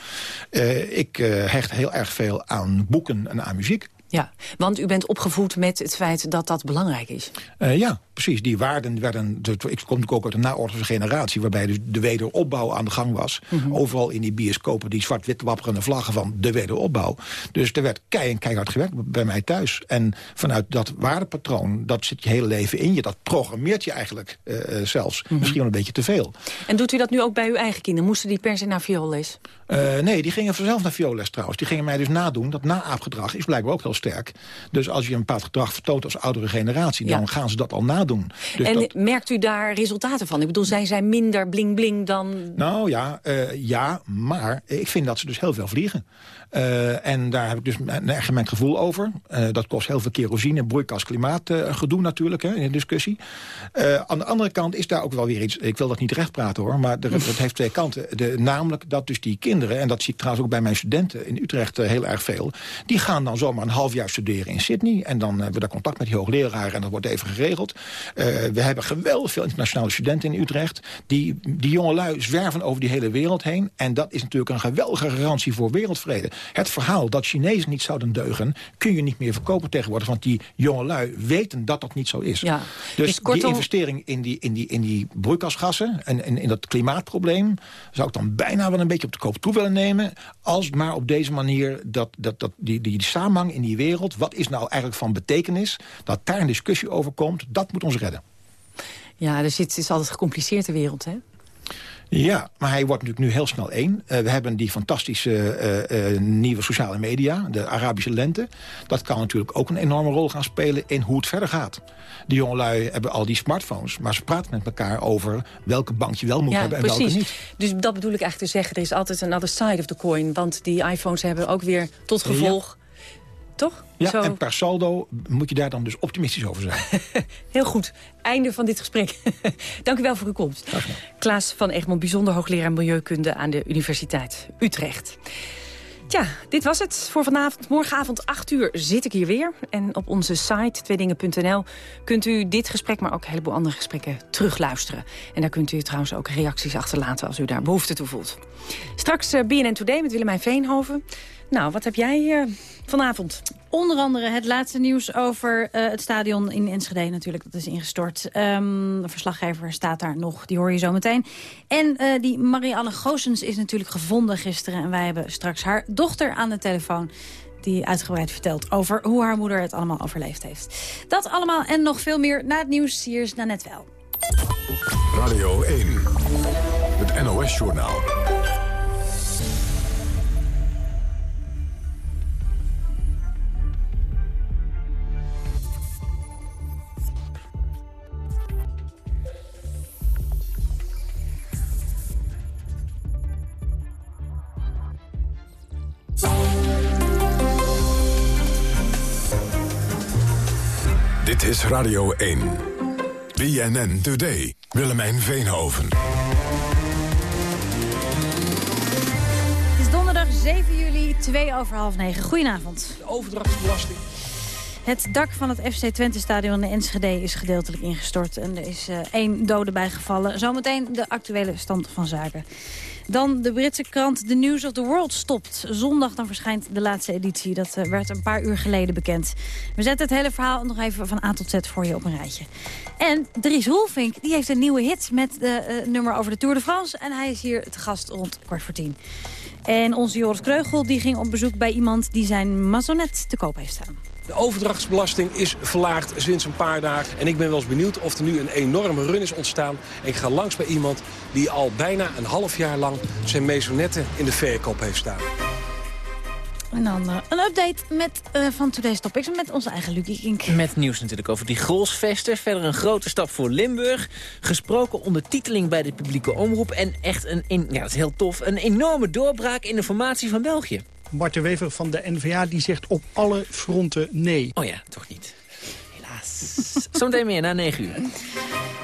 Uh, ik uh, hecht heel erg veel aan boeken en aan muziek. Ja, want u bent opgevoed met het feit dat dat belangrijk is. Uh, ja, precies. Die waarden werden... Ik kom natuurlijk ook uit een naoorlogse generatie... waarbij dus de wederopbouw aan de gang was. Mm -hmm. Overal in die bioscopen die zwart-wit wapperende vlaggen van de wederopbouw. Dus er werd kei en keihard gewerkt bij mij thuis. En vanuit dat waardepatroon, dat zit je hele leven in je. Dat programmeert je eigenlijk uh, zelfs. Mm -hmm. Misschien wel een beetje te veel. En doet u dat nu ook bij uw eigen kinderen? Moesten die per se naar vioolles? Uh, nee, die gingen vanzelf naar vioolles trouwens. Die gingen mij dus nadoen. Dat naaapgedrag is blijkbaar ook heel sterk. Dus als je een bepaald gedrag vertoont als oudere generatie... Ja. dan gaan ze dat al nadoen. Dus en dat... merkt u daar resultaten van? Ik bedoel, zijn zij minder bling-bling dan... Nou ja, uh, ja, maar ik vind dat ze dus heel veel vliegen. Uh, en daar heb ik dus een gemengd gevoel over. Uh, dat kost heel veel kerosine, broeikas, klimaat uh, gedoe natuurlijk hè, in de discussie. aan de andere kant is daar ook wel weer iets... ik wil dat niet recht praten hoor, maar het heeft twee kanten. De, namelijk dat dus die kinderen, en dat zie ik trouwens ook bij mijn studenten in Utrecht heel erg veel... die gaan dan zomaar een half jaar studeren in Sydney... en dan hebben we daar contact met die hoogleraren en dat wordt even geregeld. we hebben geweldig veel internationale studenten in Utrecht. Die, die jongelui zwerven over die hele wereld heen. En dat is natuurlijk een geweldige garantie voor wereldvrede. Het verhaal dat Chinezen niet zouden deugen... kun je niet meer verkopen tegenwoordig. Want die jongelui weten dat dat niet zo is. Ja. Dus, dus kortom... die investering in die, in die, in die broeikasgassen... en in, in dat klimaatprobleem... zou ik dan bijna wel een beetje op de koop toe willen nemen... als maar op deze manier dat, dat, dat die, die, die samenhang in die wereld... wat is nou eigenlijk van betekenis... dat daar een discussie over komt, dat moet ons redden. Ja, dus het is altijd gecompliceerd de wereld, hè? Ja, maar hij wordt natuurlijk nu heel snel één. Uh, we hebben die fantastische uh, uh, nieuwe sociale media, de Arabische lente. Dat kan natuurlijk ook een enorme rol gaan spelen in hoe het verder gaat. De jongelui hebben al die smartphones, maar ze praten met elkaar over welke bank je wel moet ja, hebben en precies. welke niet. Dus dat bedoel ik eigenlijk te zeggen, er is altijd een other side of the coin. Want die iPhones hebben ook weer tot gevolg... Ja. Toch? Ja, Zo... en per saldo moet je daar dan dus optimistisch over zijn. Heel goed. Einde van dit gesprek. Dank u wel voor uw komst. Klaas van Egmond, bijzonder hoogleraar Milieukunde aan de Universiteit Utrecht. Tja, dit was het voor vanavond. Morgenavond 8 uur zit ik hier weer. En op onze site tweedingen.nl kunt u dit gesprek... maar ook een heleboel andere gesprekken terugluisteren. En daar kunt u trouwens ook reacties achterlaten... als u daar behoefte toe voelt. Straks eh, BNN Today met Willemijn Veenhoven. Nou, wat heb jij uh, vanavond? Onder andere het laatste nieuws over uh, het stadion in Enschede natuurlijk. Dat is ingestort. Um, de verslaggever staat daar nog, die hoor je zo meteen. En uh, die Marianne Goossens is natuurlijk gevonden gisteren. En wij hebben straks haar dochter aan de telefoon die uitgebreid vertelt over hoe haar moeder het allemaal overleefd heeft. Dat allemaal en nog veel meer na het nieuws. Hier is net wel. Radio 1, het NOS-journaal. Is Radio 1. BNN Today. Willemijn Veenhoven. Het is donderdag 7 juli, 2 over half 9. Goedenavond. De overdrachtsbelasting. Het dak van het FC Twente-stadion in Enschede is gedeeltelijk ingestort. En er is uh, één dode bijgevallen. Zometeen de actuele stand van zaken. Dan de Britse krant The News of the World stopt. Zondag dan verschijnt de laatste editie. Dat uh, werd een paar uur geleden bekend. We zetten het hele verhaal nog even van A tot Z voor je op een rijtje. En Dries Roelvink die heeft een nieuwe hit met de uh, nummer over de Tour de France. En hij is hier te gast rond kwart voor tien. En onze Joris Kreugel die ging op bezoek bij iemand die zijn mazonet te koop heeft staan. De overdrachtsbelasting is verlaagd sinds een paar dagen. En ik ben wel eens benieuwd of er nu een enorme run is ontstaan. Ik ga langs bij iemand die al bijna een half jaar lang zijn maisonnetten in de verkoop heeft staan. En dan uh, een update met, uh, van Today's Topics met onze eigen Lucie Kink. Met nieuws natuurlijk over die Grolsvesten. Verder een grote stap voor Limburg. Gesproken ondertiteling bij de publieke omroep. En echt een, in, ja, dat is heel tof, een enorme doorbraak in de formatie van België. Marten Wever van de NVA die zegt op alle fronten nee. Oh ja, toch niet. Helaas. Zometeen meer na 9 uur.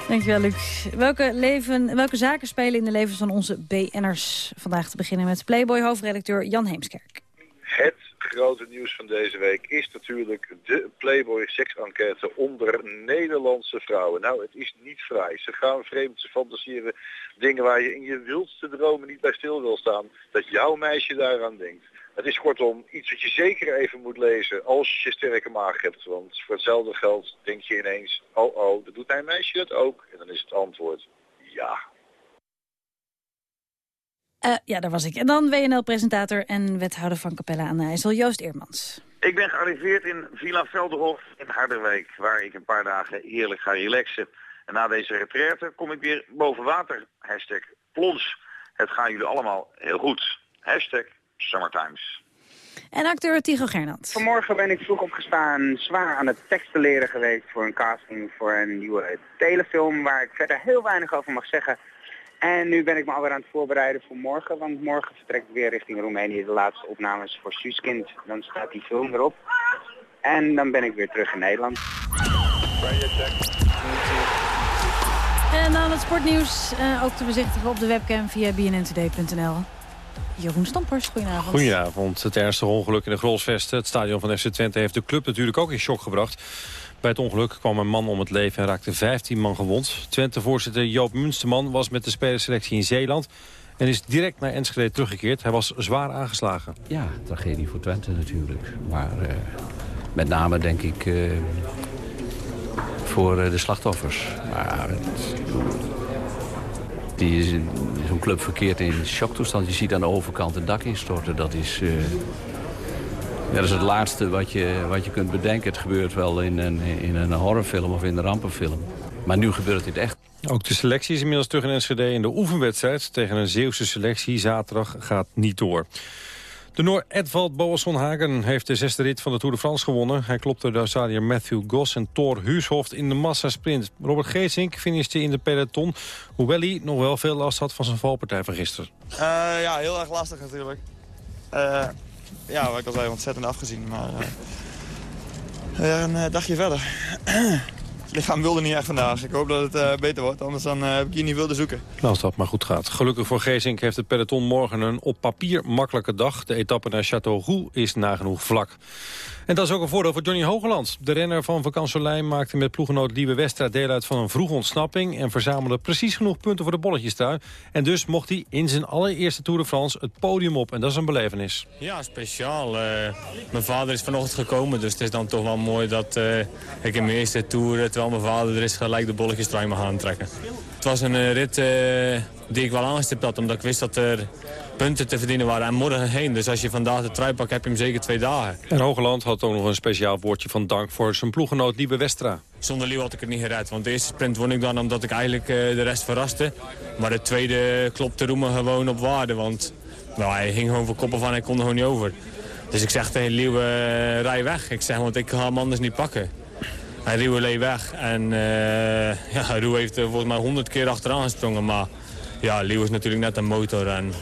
Dankjewel, Luc. Welke, leven, welke zaken spelen in de levens van onze BN'ers? Vandaag te beginnen met Playboy-hoofdredacteur Jan Heemskerk. Het grote nieuws van deze week is natuurlijk de Playboy seksenquête onder Nederlandse vrouwen. Nou, het is niet vrij. Ze gaan vreemd, ze fantaseren dingen waar je in je wildste dromen niet bij stil wil staan. Dat jouw meisje daaraan denkt. Het is kortom iets wat je zeker even moet lezen als je sterke maag hebt. Want voor hetzelfde geld denk je ineens, oh oh, dat doet mijn meisje dat ook. En dan is het antwoord ja. Uh, ja, daar was ik. En dan WNL-presentator en wethouder van Capella aan de IJssel, Joost Eermans. Ik ben gearriveerd in Villa Velderhof in Harderwijk, waar ik een paar dagen heerlijk ga relaxen. En na deze retraite kom ik weer boven water. Hashtag plons. Het gaan jullie allemaal heel goed. Hashtag Summertimes. En acteur Tigo Gernand. Vanmorgen ben ik vroeg opgestaan, zwaar aan het teksten leren geweest voor een casting voor een nieuwe telefilm waar ik verder heel weinig over mag zeggen. En nu ben ik me alweer aan het voorbereiden voor morgen, want morgen vertrek ik weer richting Roemenië de laatste opnames voor Suuskind. Dan staat die film erop. En dan ben ik weer terug in Nederland. En dan het sportnieuws, uh, ook te bezichtigen op de webcam via bnntoday.nl. Jeroen Stampers, goedenavond. Goedenavond. Het ernstige ongeluk in de Grolsvesten. Het stadion van FC Twente heeft de club natuurlijk ook in shock gebracht. Bij het ongeluk kwam een man om het leven en raakte 15 man gewond. Twente-voorzitter Joop Munsterman was met de spelerselectie in Zeeland... en is direct naar Enschede teruggekeerd. Hij was zwaar aangeslagen. Ja, tragedie voor Twente natuurlijk. Maar uh, met name denk ik uh, voor uh, de slachtoffers. Maar zo'n club verkeert in shocktoestand. Je ziet aan de overkant het dak instorten. Dat is, uh, dat is het laatste wat je, wat je kunt bedenken. Het gebeurt wel in een, in een horrorfilm of in een rampenfilm. Maar nu gebeurt dit echt. Ook de selectie is inmiddels terug in Enschede. In de oefenwedstrijd tegen een Zeeuwse selectie zaterdag gaat niet door. De Noor Edvald Boasson Hagen heeft de zesde rit van de Tour de France gewonnen. Hij klopte de Australiër Matthew Goss en Thor Huushoft in de massasprint. Robert Geesink finishte in de peloton, hoewel hij nog wel veel last had van zijn valpartij van gisteren. Uh, ja, heel erg lastig natuurlijk. Uh, ja, wat ik al zei, ontzettend afgezien. Maar uh, een dagje verder. lichaam wilde niet echt vandaag. Ik hoop dat het beter wordt, anders dan heb ik hier niet wilde zoeken. Nou, als dat maar goed gaat. Gelukkig voor Geesink heeft het peloton morgen een op papier makkelijke dag. De etappe naar Châteauroux is nagenoeg vlak. En dat is ook een voordeel voor Johnny Hogeland. De renner van Vakansolijn maakte met ploegenoot Liebe Westra deel uit van een vroege ontsnapping... en verzamelde precies genoeg punten voor de bolletjestrui. En dus mocht hij in zijn allereerste Tour de France het podium op. En dat is een belevenis. Ja, speciaal. Uh, mijn vader is vanochtend gekomen, dus het is dan toch wel mooi dat uh, ik in mijn eerste Tour... terwijl mijn vader er is, gelijk de bolletjestrui mag aantrekken. Het was een uh, rit die ik wel aangestipt had, omdat ik wist dat er punten te verdienen waren en morgen heen. Dus als je vandaag de trui pakt, heb je hem zeker twee dagen. En Hogeland had ook nog een speciaal woordje van dank voor zijn ploegenoot Liebe Westra. Zonder Liebe had ik het niet gered, want de eerste sprint won ik dan omdat ik eigenlijk uh, de rest verraste. Maar de tweede klopte Roemen gewoon op waarde, want nou, hij ging gewoon voor koppen van hij kon er gewoon niet over. Dus ik zeg tegen Liewe, uh, rij weg. Ik zeg, want ik ga hem anders niet pakken. Hij Riewe leed weg en uh, ja, Riewe heeft volgens mij honderd keer achteraan gesprongen, maar ja, Leeuw is natuurlijk net een motor en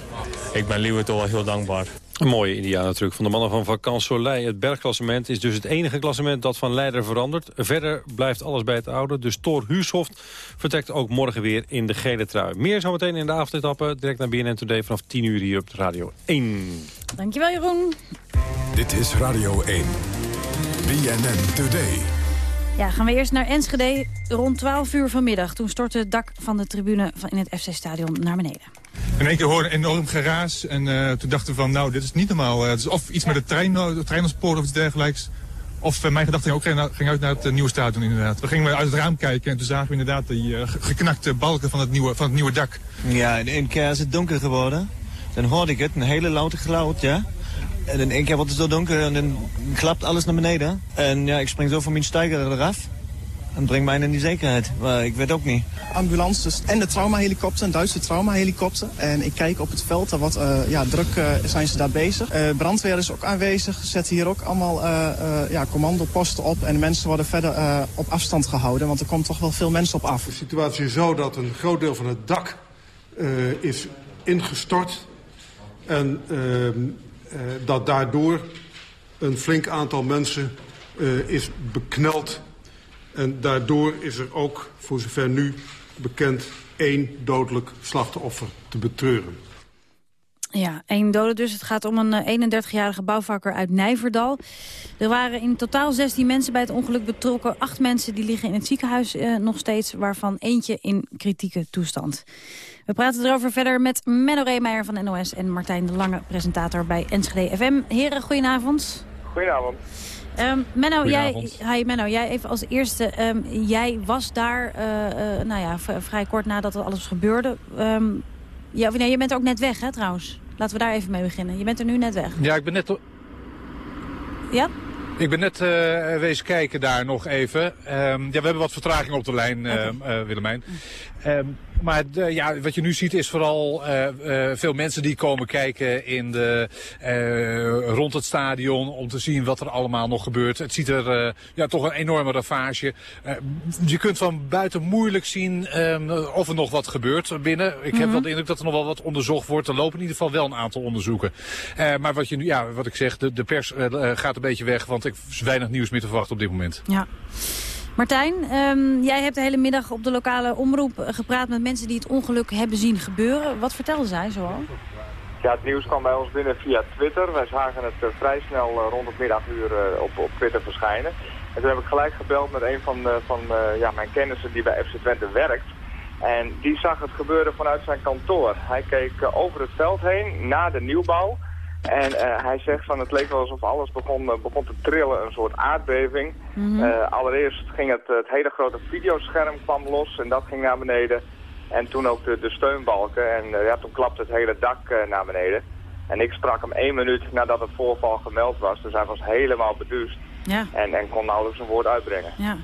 ik ben Leeuw toch wel heel dankbaar. Een mooie Indiana-truc van de mannen van Vakant Soleil. Het bergklassement is dus het enige klassement dat van leider verandert. Verder blijft alles bij het oude. Dus Thor Huursoft vertrekt ook morgen weer in de gele trui. Meer zometeen in de avondetappe. Direct naar BNN Today vanaf 10 uur hier op Radio 1. Dankjewel Jeroen. Dit is Radio 1. BNN Today. Ja, gaan we eerst naar Enschede. Rond 12 uur vanmiddag. Toen stortte het dak van de tribune in het FC-stadion naar beneden. In één keer hoorde een enorm geraas. En uh, toen dachten we van, nou, dit is niet normaal. Uh, het is of iets met de trein, de treinspoor of iets dergelijks. Of uh, mijn gedachten ook ging uit naar het nieuwe stadion inderdaad. We gingen uit het raam kijken en toen zagen we inderdaad die geknakte balken van het, nieuwe, van het nieuwe dak. Ja, in één keer is het donker geworden. Dan hoorde ik het, een hele louter geluid, ja. En in één keer wordt het zo donker en dan klapt alles naar beneden. En ja, ik spring zo van mijn stijger eraf. En breng mij in die zekerheid. Maar ik weet ook niet. Ambulances en de traumahelikopter, een Duitse traumahelikopter. En ik kijk op het veld, er wat uh, ja, druk uh, zijn ze daar bezig. Uh, brandweer is ook aanwezig, zetten hier ook allemaal ja, commandoposten op. En mensen worden verder op afstand gehouden, want er komt toch wel veel mensen op af. De situatie is zo dat een groot deel van het dak is ingestort. En ehm, uh, dat daardoor een flink aantal mensen uh, is bekneld. En daardoor is er ook, voor zover nu bekend, één dodelijk slachtoffer te betreuren. Ja, één dode dus. Het gaat om een 31-jarige bouwvakker uit Nijverdal. Er waren in totaal 16 mensen bij het ongeluk betrokken. Acht mensen die liggen in het ziekenhuis uh, nog steeds, waarvan eentje in kritieke toestand. We praten erover verder met Menno Reemeijer van NOS... en Martijn de Lange, presentator bij Enschede FM. Heren, goedenavond. Goedenavond. Um, Menno, jij, hi Menno, jij even als eerste. Um, jij was daar uh, uh, nou ja, vrij kort nadat alles gebeurde. Um, ja, nee, je bent ook net weg, hè, trouwens. Laten we daar even mee beginnen. Je bent er nu net weg. Ja, ik ben net... Ja? Ik ben net uh, wezen kijken daar nog even. Um, ja, we hebben wat vertraging op de lijn, uh, Willemijn. Um, maar ja, wat je nu ziet is vooral uh, uh, veel mensen die komen kijken in de, uh, rond het stadion om te zien wat er allemaal nog gebeurt. Het ziet er ja, toch een enorme ravage. je kunt van buiten moeilijk zien um, of er nog wat gebeurt binnen. Ik mm -hmm. heb mhm. wel de indruk dat er nog wel wat onderzocht wordt. Er lopen in ieder geval wel een aantal onderzoeken. maar wat, je nu, ja, wat ik zeg, de, de pers gaat een beetje weg, want ik weinig nieuws meer te verwachten op dit moment. Ja. Martijn, um, jij hebt de hele middag op de lokale omroep gepraat met mensen die het ongeluk hebben zien gebeuren. Wat vertelden zij zoal? Ja, het nieuws kwam bij ons binnen via Twitter. Wij zagen het uh, vrij snel uh, rond het middaguur op, op Twitter verschijnen. En toen heb ik gelijk gebeld met een van, van ja, mijn kennissen die bij FC Twente werkt. En die zag het gebeuren vanuit zijn kantoor. Hij keek over het veld heen naar de nieuwbouw. En uh, hij zegt van het leek wel alsof alles begon, uh, begon te trillen, een soort aardbeving. Mm -hmm. uh, allereerst ging het, het hele grote videoscherm kwam los en dat ging naar beneden. En toen ook de, de steunbalken en ja, toen klapte het hele dak naar beneden. En ik sprak hem één minuut nadat het voorval gemeld was, dus hij was helemaal beduust. Ja. En, en kon nauwelijks een woord uitbrengen. Ja.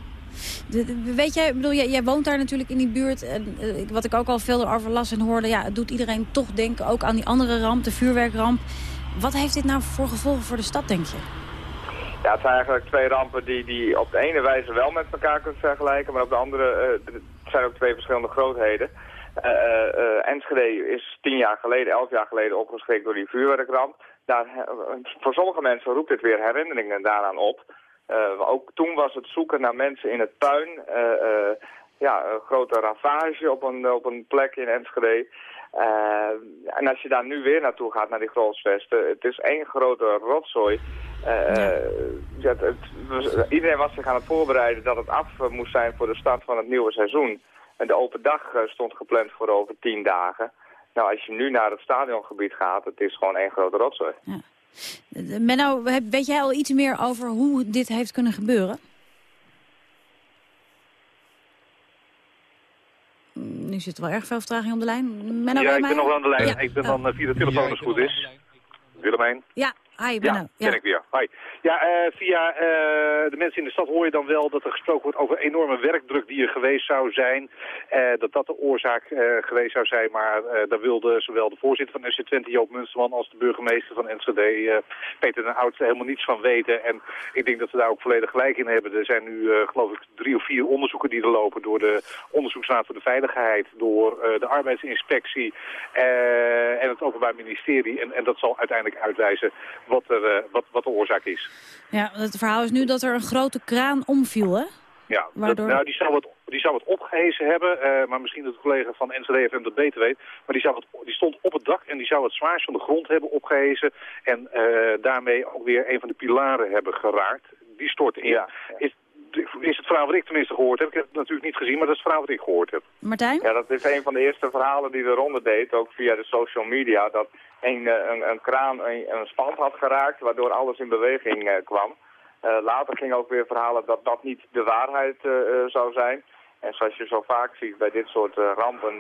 De, weet jij, bedoel, jij, jij, woont daar natuurlijk in die buurt. En, uh, wat ik ook al veel over las en hoorde, ja, het doet iedereen toch denken ook aan die andere ramp, de vuurwerkramp. Wat heeft dit nou voor gevolgen voor de stad, denk je? Ja, het zijn eigenlijk twee rampen die, die op de ene wijze wel met elkaar kunt vergelijken, maar op de andere uh, zijn ook twee verschillende grootheden. Uh, Enschede is tien jaar geleden, elf jaar geleden opgeschrikt door die vuurwerkramp. Daar, voor sommige mensen roept dit weer herinneringen daaraan op. ook toen was het zoeken naar mensen in het puin. Ja, een grote ravage op een, op een plek in Enschede. en als je daar nu weer naartoe gaat, naar die Grolsvesten, het is één grote rotzooi. Ja. Het, iedereen was zich aan het voorbereiden dat het af moest zijn voor de start van het nieuwe seizoen. En de open dag stond gepland voor over tien dagen. Nou, als je nu naar het stadiongebied gaat, het is gewoon één grote rotzooi. Ja. Menno, weet jij al iets meer over hoe dit heeft kunnen gebeuren? Mm, nu zit er wel erg veel vertraging op de lijn. Menno, ja, ik ben nog aan de lijn. Ik ben van via de telefoon als het goed is. Willemijn? Ja, Hi, Benno. Ja, ben ik weer. Hi. Ja, uh, via uh, de mensen in de stad hoor je dan wel dat er gesproken wordt over enorme werkdruk die er geweest zou zijn. Uh, dat dat de oorzaak geweest zou zijn. Maar daar wilde zowel de voorzitter van FC Twente, Joop Munsterman, als de burgemeester van Enschede, Peter den Oud, helemaal niets van weten. En ik denk dat we daar ook volledig gelijk in hebben. Er zijn nu, geloof ik, drie of vier onderzoeken die er lopen door de Onderzoeksraad voor de Veiligheid, door de Arbeidsinspectie en het Openbaar Ministerie. En, en dat zal uiteindelijk uitwijzen wat, er, wat, wat de oorzaak is. Ja, het verhaal is nu dat er een grote kraan omviel, hè? Ja, Waardoor... nou, die zou het, die zou het opgehezen hebben, uh, maar misschien dat de collega van NCDFM dat beter weet. Maar die, zou het, die stond op het dak en die zou het zwaarst van de grond hebben opgehezen. En uh, daarmee ook weer een van de pilaren hebben geraakt. Die stort in. Ja. Is, is het verhaal wat ik tenminste gehoord heb. Ik heb het natuurlijk niet gezien, maar dat is het verhaal wat ik gehoord heb. Martijn? Ja, dat is een van de eerste verhalen die de ronde deed, ook via de social media. Dat een, eh, een, een kraan een, een had geraakt, waardoor alles in beweging uh, kwam. Uh, later ging ook weer verhalen dat dat niet de waarheid zou zijn. En zoals je zo vaak ziet bij dit soort rampen,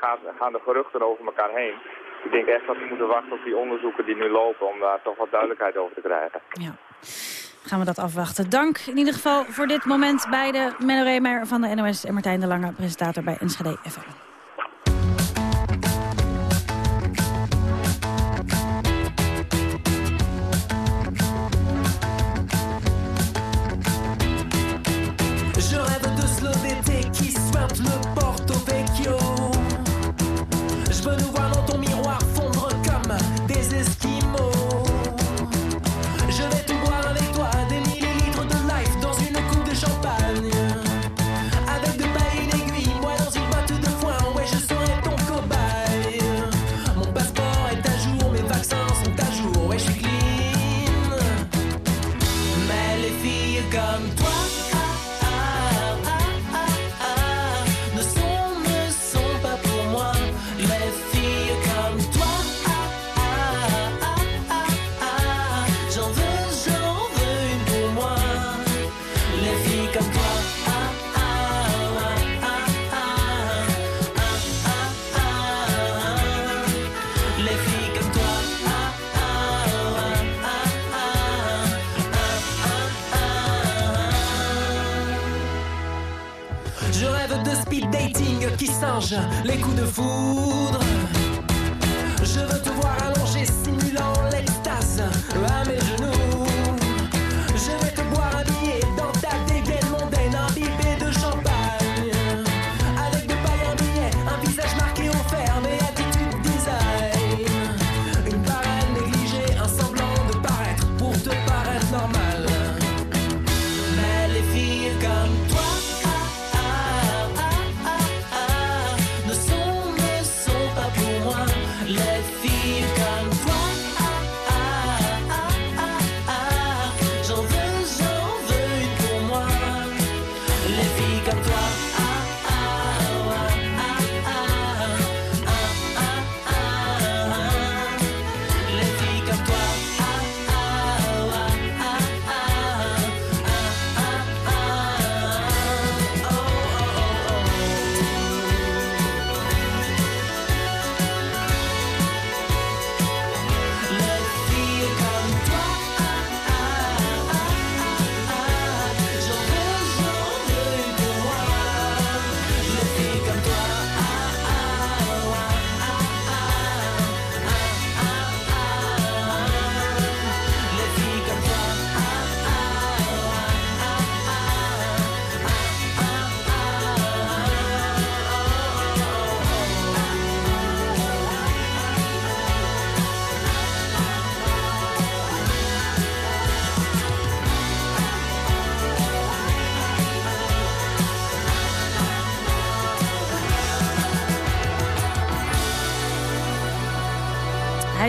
gaan, gaan de geruchten over elkaar heen. Ik denk echt dat we moeten wachten op die onderzoeken die nu lopen om daar toch wat duidelijkheid over te krijgen. Ja gaan we dat afwachten. Dank in ieder geval voor dit moment bij de Menno Reemer van de NOS... en Martijn de Lange, presentator bij Enschede FM.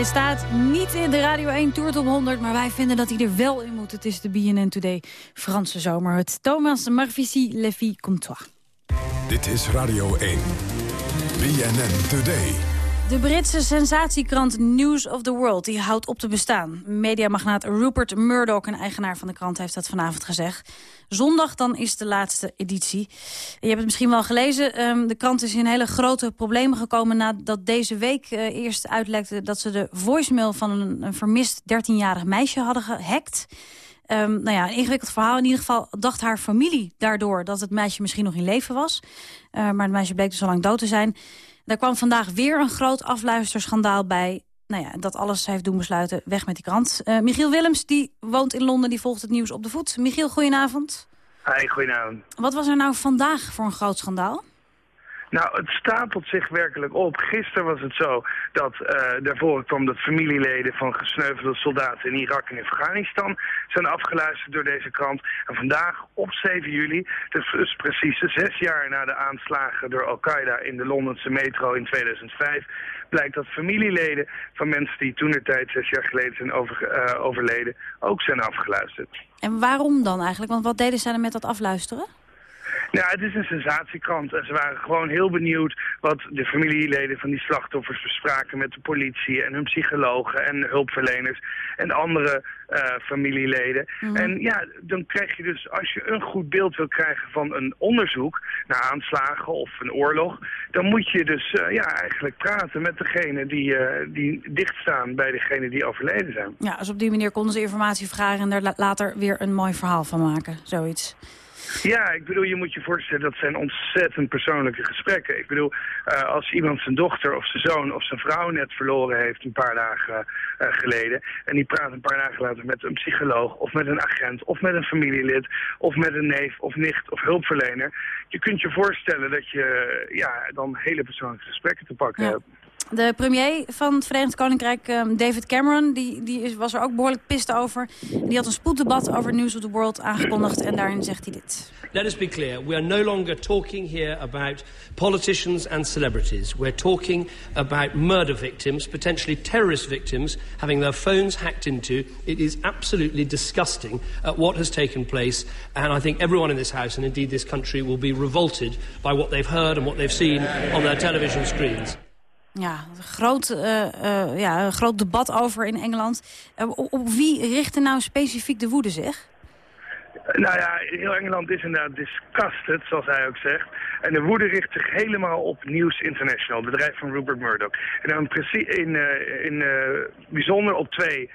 Hij staat niet in de Radio 1 Tour Top 100, maar wij vinden dat hij er wel in moet. Het is de BNN Today Franse zomer. Het Thomas Marvici Levy Comtois. Dit is Radio 1. BNN Today. De Britse sensatiekrant News of the World die houdt op te bestaan. Mediamagnaat Rupert Murdoch, een eigenaar van de krant, heeft dat vanavond gezegd. Zondag dan is de laatste editie. Je hebt het misschien wel gelezen. ehm, de krant is in hele grote problemen gekomen... nadat deze week eh, eerst uitlekte dat ze de voicemail van een, vermist 13-jarig meisje hadden gehackt. Ehm, nou ja, een ingewikkeld verhaal. In ieder geval dacht haar familie daardoor dat het meisje misschien nog in leven was. Eh, maar het meisje bleek dus al lang dood te zijn. Daar kwam vandaag weer een groot afluisterschandaal bij. Nou ja, dat alles heeft doen besluiten weg met die krant. Eh, Michiel Willems, die woont in Londen, die volgt het nieuws op de voet. Michiel, goedenavond. Hi, goedenavond. Wat was er nou vandaag voor een groot schandaal? Nou, het stapelt zich werkelijk op. Gisteren was het zo dat uh, daarvoor kwam dat familieleden van gesneuvelde soldaten in Irak en Afghanistan zijn afgeluisterd door deze krant. En vandaag, op 7 juli, dus, precies zes jaar na de aanslagen door Al-Qaeda in de Londense metro in 2005, blijkt dat familieleden van mensen die toen de tijd zes jaar geleden zijn over, uh, overleden ook zijn afgeluisterd. En waarom dan eigenlijk? Want wat deden zij er met dat afluisteren? Nou, het is een sensatiekrant en ze waren gewoon heel benieuwd wat de familieleden van die slachtoffers bespraken met de politie en hun psychologen en hulpverleners en andere uh, familieleden. Mhm. En ja, dan krijg je dus, als je een goed beeld wil krijgen van een onderzoek naar aanslagen of een oorlog, dan moet je dus uh, ja, eigenlijk praten met degene die, uh, die dichtstaan bij degene die overleden zijn. Ja, dus op die manier konden ze informatie vragen en la later weer een mooi verhaal van maken, zoiets. Ja, ik bedoel, je moet je voorstellen, dat zijn ontzettend persoonlijke gesprekken. Ik bedoel, uh, als iemand zijn dochter of zijn zoon of zijn vrouw net verloren heeft een paar dagen uh, geleden... en die praat een paar dagen later met een psycholoog of met een agent of met een familielid... of met een neef of nicht of hulpverlener... je kunt je voorstellen dat je ja, dan hele persoonlijke gesprekken te pakken Ja. hebt. De premier van het Verenigd Koninkrijk, um, David Cameron, die, die was er ook behoorlijk pist over. Die had een spoeddebat over News of the World aangekondigd en daarin zegt hij dit. Let us be clear, we are no longer talking here about politicians and celebrities. We're talking about murder victims, potentially terrorist victims, having their phones hacked into. It is absolutely disgusting uh, what has taken place, and I think everyone in this House, and indeed this country, will be revolted by what they've heard and what they've seen on their television screens. Ja, een groot, uh, uh, ja, een groot debat over in Engeland. Uh, op, wie richtte nou specifiek de woede zich? Nou ja, heel Engeland is inderdaad disgusted, zoals hij ook zegt. En de woede richt zich helemaal op News International, het bedrijf van Rupert Murdoch. En dan precies in, in bijzonder op twee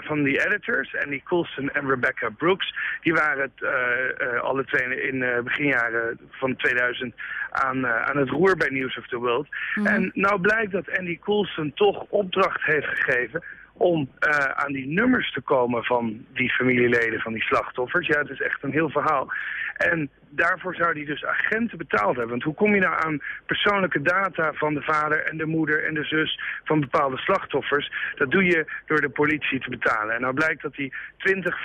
van die editors, Andy Coulson en Rebecca Brooks. Die waren het uh, alle twee in beginjaren van 2000 aan, aan het roer bij News of the World. Mm -hmm. En nou blijkt dat Andy Coulson toch opdracht heeft gegeven om uh, aan die nummers te komen van die familieleden, van die slachtoffers. Ja, het is echt een heel verhaal. En daarvoor zou hij dus agenten betaald hebben. Want hoe kom je nou aan persoonlijke data van de vader en de moeder en de zus van bepaalde slachtoffers? Dat doe je door de politie te betalen. En nou blijkt dat hij 20,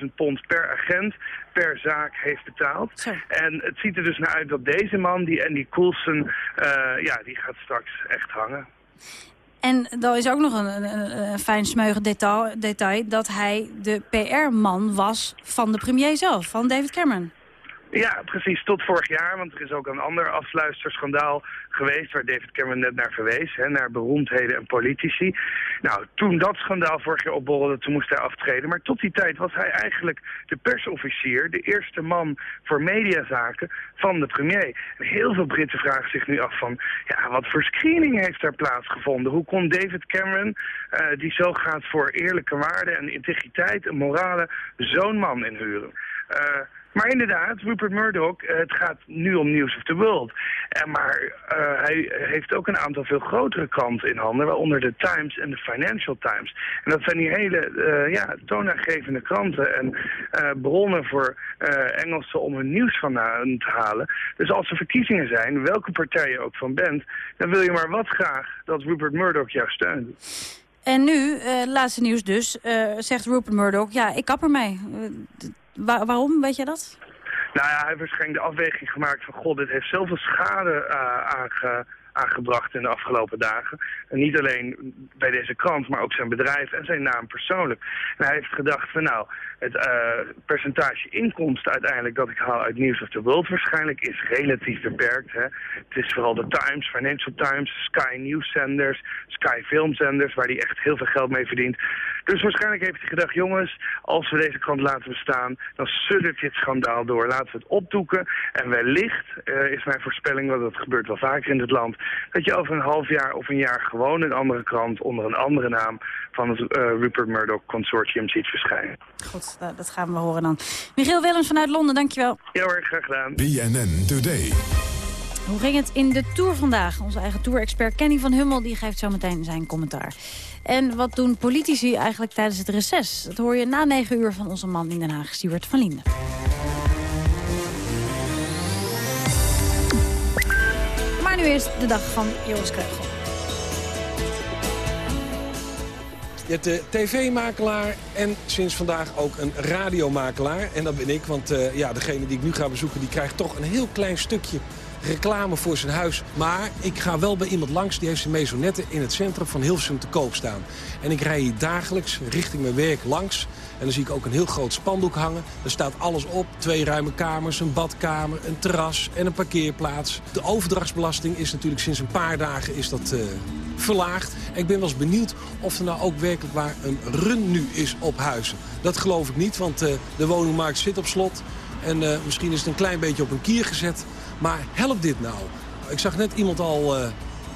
25.000 pond per agent per zaak heeft betaald. Zo. En het ziet er dus naar uit dat deze man, die Andy Coulson, uh, ja, die gaat straks echt hangen. En dan is ook nog een, een, fijn smeugen detail, detail dat hij de PR-man was van de premier zelf, van David Cameron. Ja, precies. Tot vorig jaar, want er is ook een ander afluisterschandaal geweest waar David Cameron net naar verwees, hè, naar beroemdheden en politici. Nou, toen dat schandaal vorig jaar opborrelde, toen moest hij aftreden. Maar tot die tijd was hij eigenlijk de persofficier, de eerste man voor mediazaken van de premier. En heel veel Britten vragen zich nu af van, ja, wat voor screening heeft daar plaatsgevonden? Hoe kon David Cameron, uh, die zo gaat voor eerlijke waarden en integriteit en morale, zo'n man inhuren? Uh, maar inderdaad, Rupert Murdoch, uh, het gaat nu om News of the World. En maar uh, hij heeft ook een aantal veel grotere kranten in handen, waaronder de Times en de Financial Times. En dat zijn die hele ja, toonaangevende kranten en bronnen voor Engelsen om hun nieuws vandaan te halen. Dus als er verkiezingen zijn, welke partij je ook van bent, dan wil je maar wat graag dat Rupert Murdoch jou steunt. En nu, laatste nieuws dus, zegt Rupert Murdoch, ja, ik kap ermee. Waar, waarom, weet je dat? Nou ja, hij heeft waarschijnlijk de afweging gemaakt van... god, dit heeft zoveel schade uh, aange, aangebracht in de afgelopen dagen. En niet alleen bij deze krant, maar ook zijn bedrijf en zijn naam persoonlijk. En hij heeft gedacht van nou, het uh, percentage inkomsten uiteindelijk dat ik haal uit News of the World waarschijnlijk is relatief beperkt. Hè. Het is vooral de Times, Financial Times, Sky News zenders, Sky filmzenders, waar hij echt heel veel geld mee verdient. Dus waarschijnlijk heeft hij gedacht, jongens, als we deze krant laten bestaan, dan suddert dit schandaal door. Laten we het opdoeken. En wellicht uh, is mijn voorspelling, want dat gebeurt wel vaker in het land, dat je over een half jaar of een jaar gewoon een andere krant onder een andere naam van het uh, Rupert Murdoch Consortium ziet verschijnen. Goed, nou, dat gaan we horen dan. Michiel Willems vanuit Londen, dankjewel. Ja hoor, graag gedaan. BNN Today. Hoe ging het in de Tour vandaag? Onze eigen Tour-expert Kenny van Hummel die geeft zo meteen zijn commentaar. En wat doen politici eigenlijk tijdens het reces? Dat hoor je na negen uur van onze man in Den Haag, Stuart van Linden. Nu is de dag van Joris Kreugel. Je hebt de tv-makelaar en sinds vandaag ook een radiomakelaar. En dat ben ik, want uh, ja, degene die ik nu ga bezoeken... die krijgt toch een heel klein stukje reclame voor zijn huis. Maar ik ga wel bij iemand langs, die heeft zijn maisonette in het centrum van Hilversum te koop staan. En ik rij hier dagelijks richting mijn werk langs. En dan zie ik ook een heel groot spandoek hangen. Er staat alles op. Twee ruime kamers, een badkamer, een terras en een parkeerplaats. De overdrachtsbelasting is natuurlijk sinds een paar dagen is dat, uh, verlaagd. Ik ben wel eens benieuwd of er nou ook werkelijk waar een run nu is op huizen. Dat geloof ik niet, want uh, de woningmarkt zit op slot. En uh, misschien is het een klein beetje op een kier gezet. Maar helpt dit nou? Ik zag net iemand al uh,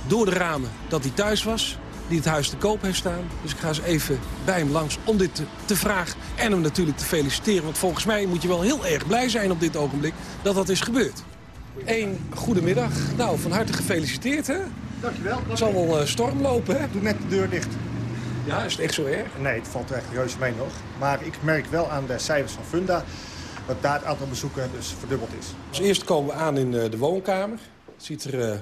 door de ramen dat hij thuis was. Die het huis te koop heeft staan. Dus ik ga eens even bij hem langs om dit te, te vragen. En hem natuurlijk te feliciteren. Want volgens mij moet je wel heel erg blij zijn op dit ogenblik dat dat is gebeurd. Eén goedemiddag. Nou, van harte gefeliciteerd hè. Dankjewel. Het zal wel uh, storm lopen hè. Doe net de deur dicht. Ja, is het echt zo erg? Nee, het valt echt reuze mee nog. Maar ik merk wel aan de cijfers van Funda dat daar het aantal bezoeken dus verdubbeld is. Als eerst komen we aan in uh, de woonkamer. Het ziet er uh,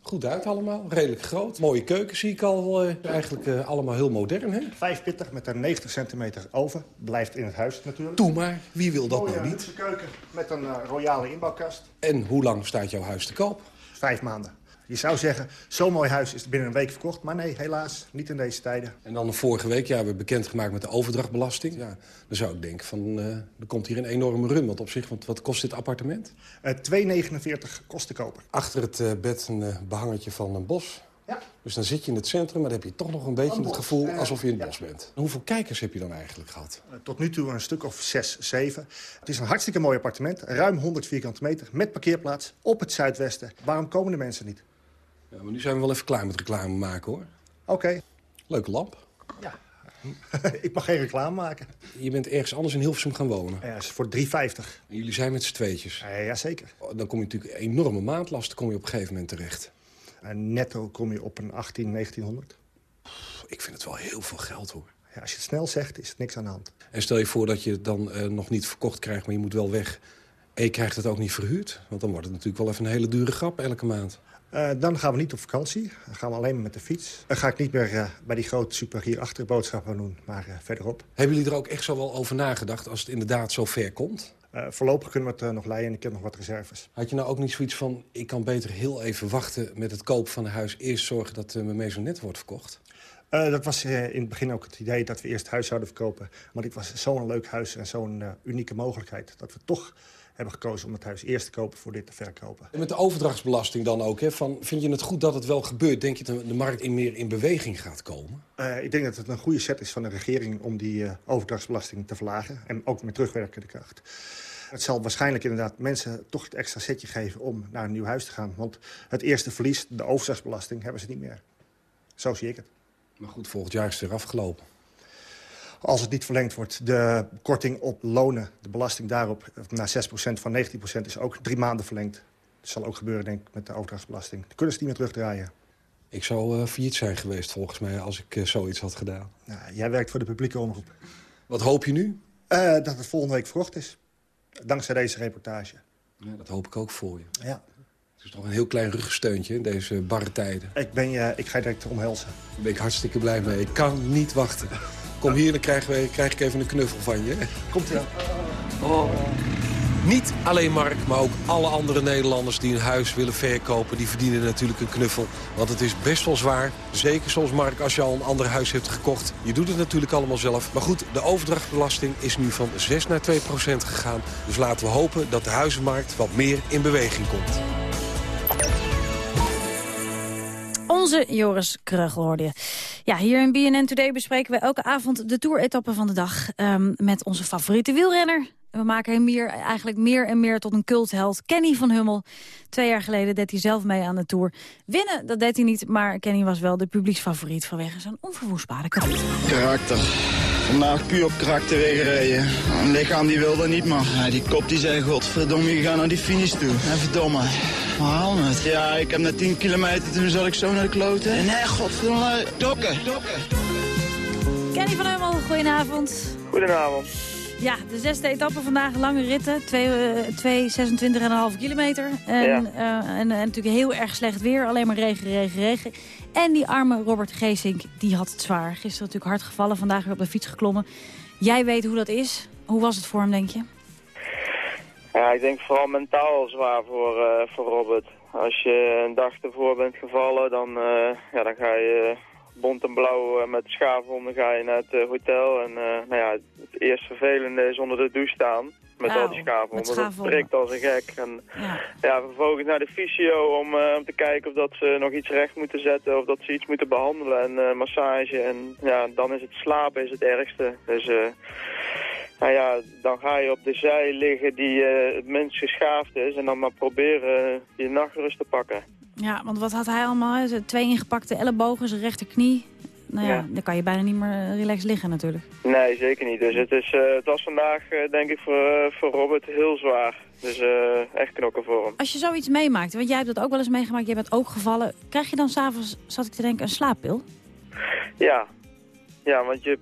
goed uit allemaal, redelijk groot. Mooie keuken zie ik al, uh, eigenlijk allemaal heel modern. Hè? Met een 90 centimeter oven. Blijft in het huis natuurlijk. Doe maar, wie wil dat Mooie, nou niet? keuken met een royale inbouwkast. En hoe lang staat jouw huis te koop? Vijf maanden. Je zou zeggen, zo'n mooi huis is binnen een week verkocht. Maar nee, helaas, niet in deze tijden. En dan vorige week, ja, we hebben bekendgemaakt met de overdrachtbelasting. Ja, dan zou ik denken, van, uh, er komt hier een enorme run. Want op zich, want wat kost dit appartement? Uh, 2,49 kost te kopen. Achter het uh, bed een uh, behangetje van een bos. Ja. Dus dan zit je in het centrum, maar dan heb je toch nog een beetje Een het gevoel eh, alsof je in het ja. bos bent. En hoeveel kijkers heb je dan eigenlijk gehad? Uh, tot nu toe een stuk of 6, 7. Het is een hartstikke mooi appartement. Ruim 100 vierkante meter met parkeerplaats op het zuidwesten. Waarom komen de mensen niet? Ja, maar nu zijn we wel even klaar met reclame maken, hoor. Oké. Okay. Leuke lamp. Ja. ik mag geen reclame maken. Je bent ergens anders in Hilversum gaan wonen. Ja, is voor 3,50. En jullie zijn met z'n tweetjes. Ja, jazeker. Dan kom je natuurlijk enorme maandlast kom je op een gegeven moment terecht. En netto kom je op een 18, 1900. Ik vind het wel heel veel geld, hoor. Ja, als je het snel zegt, is het niks aan de hand. En stel je voor dat je het dan uh, nog niet verkocht krijgt, maar je moet wel weg. En je krijgt het ook niet verhuurd. Want dan wordt het natuurlijk wel even een hele dure grap elke maand. Uh, dan gaan we niet op vakantie. Dan gaan we alleen maar met de fiets. Dan ga ik niet meer uh, bij die grote super hierachter boodschappen doen, maar uh, verderop. Hebben jullie er ook echt zo wel over nagedacht als het inderdaad zo ver komt? voorlopig kunnen we het nog leiden en ik heb nog wat reserves. Had je nou ook niet zoiets van, ik kan beter heel even wachten met het kopen van een huis. Eerst zorgen dat mijn maisonette wordt verkocht? dat was in het begin ook het idee dat we eerst het huis zouden verkopen. Maar dit was zo'n leuk huis en zo'n unieke mogelijkheid dat we toch hebben gekozen om het huis eerst te kopen voor dit te verkopen. En met de overdrachtsbelasting dan ook, hè? Van, vind je het goed dat het wel gebeurt? Denk je dat de markt in meer in beweging gaat komen? Uh, ik denk dat het een goede set is van de regering om die uh, overdrachtsbelasting te verlagen. En ook met terugwerkende kracht. Het zal waarschijnlijk inderdaad mensen toch het extra setje geven om naar een nieuw huis te gaan. Want het eerste verlies, de overdrachtsbelasting, hebben ze niet meer. Zo zie ik het. Maar goed, volgend jaar is het er afgelopen als het niet verlengd wordt. De korting op lonen, de belasting daarop naar 6% van 19% is ook drie maanden verlengd. Dat zal ook gebeuren, denk ik, met de overdrachtsbelasting. Dan kunnen ze niet meer terugdraaien. Ik zou uh, failliet zijn geweest, volgens mij, als ik uh, zoiets had gedaan. Nou, jij werkt voor de publieke omroep. Wat hoop je nu? Uh, dat het volgende week verkocht is. Dankzij deze reportage. Ja, dat hoop ik ook voor je. Ja. Het is toch een heel klein ruggensteuntje in deze barre tijden. Ik, ben je, ik ga je direct omhelzen. Daar ben ik hartstikke blij mee. Ik kan niet wachten. Kom hier, dan krijg, we, krijg ik even een knuffel van je. Komt ie aan. Oh. Niet alleen Mark, maar ook alle andere Nederlanders die een huis willen verkopen... die verdienen natuurlijk een knuffel. Want het is best wel zwaar. Zeker soms, Mark, als je al een ander huis hebt gekocht. Je doet het natuurlijk allemaal zelf. Maar goed, de overdrachtbelasting is nu van 6 naar 2 procent gegaan. Dus laten we hopen dat de huizenmarkt wat meer in beweging komt. Onze Joris Kreugel hoorde je. Ja, hier in BNN Today bespreken we elke avond de toeretappe van de dag... ehm, met onze favoriete wielrenner. En We maken hem hier eigenlijk meer en meer tot een cultheld. Kenny van Hummel. Twee jaar geleden deed hij zelf mee aan de Tour. Winnen, dat deed hij niet, maar Kenny was wel de publieksfavoriet... vanwege zijn onverwoestbare karakter. Karakter. Vandaag puur op karakter gereden. Een lichaam die wilde niet, maar die kop die zei... Godverdomme, je gaat naar die finish toe. En verdomme. Het. Ja, ik heb net 10 kilometer, toen zat ik zo naar de kloten. En nee, godverdomme, dokken, dokken. Kenny van Hummel, goedenavond. Goedenavond. Ja, de zesde etappe vandaag, lange ritten. Twee, eh, twee 26,5 kilometer. En, eh, en, en natuurlijk heel erg slecht weer. Alleen maar regen, regen, regen. En die arme Robert Geesink, die had het zwaar. Gisteren natuurlijk hard gevallen, vandaag weer op de fiets geklommen. Jij weet hoe dat is. Hoe was het voor hem, denk je? Ja, ik denk vooral mentaal zwaar voor, eh, voor Robert. Als je een dag ervoor bent gevallen, dan, eh, ja, dan ga je bont en blauw eh, met schaafwonden ga je naar het hotel. En nou ja, het eerst vervelende is onder de douche staan. Met al die schaafwonden. Dat prikt als een gek. En ja. vervolgens naar de fysio om, om te kijken of dat ze nog iets recht moeten zetten. Of dat ze iets moeten behandelen. En eh, massage. En ja, dan is het slapen is het ergste. Dus... nou ja, dan ga je op de zij liggen die eh, het minst geschaafd is en dan maar proberen je nachtrust te pakken. Ja, want wat had hij allemaal? Twee ingepakte ellebogen, zijn rechterknie. Nou ja, Ja. dan kan je bijna niet meer eh, relaxed liggen natuurlijk. Nee, zeker niet. Dus het, is, eh, het was vandaag denk ik voor, voor Robert heel zwaar. Dus echt knokken voor hem. Als je zoiets meemaakt, want jij hebt dat ook wel eens meegemaakt, jij bent ook gevallen. Krijg je dan s'avonds, zat ik te denken, een slaappil? Ja. Ja, want je,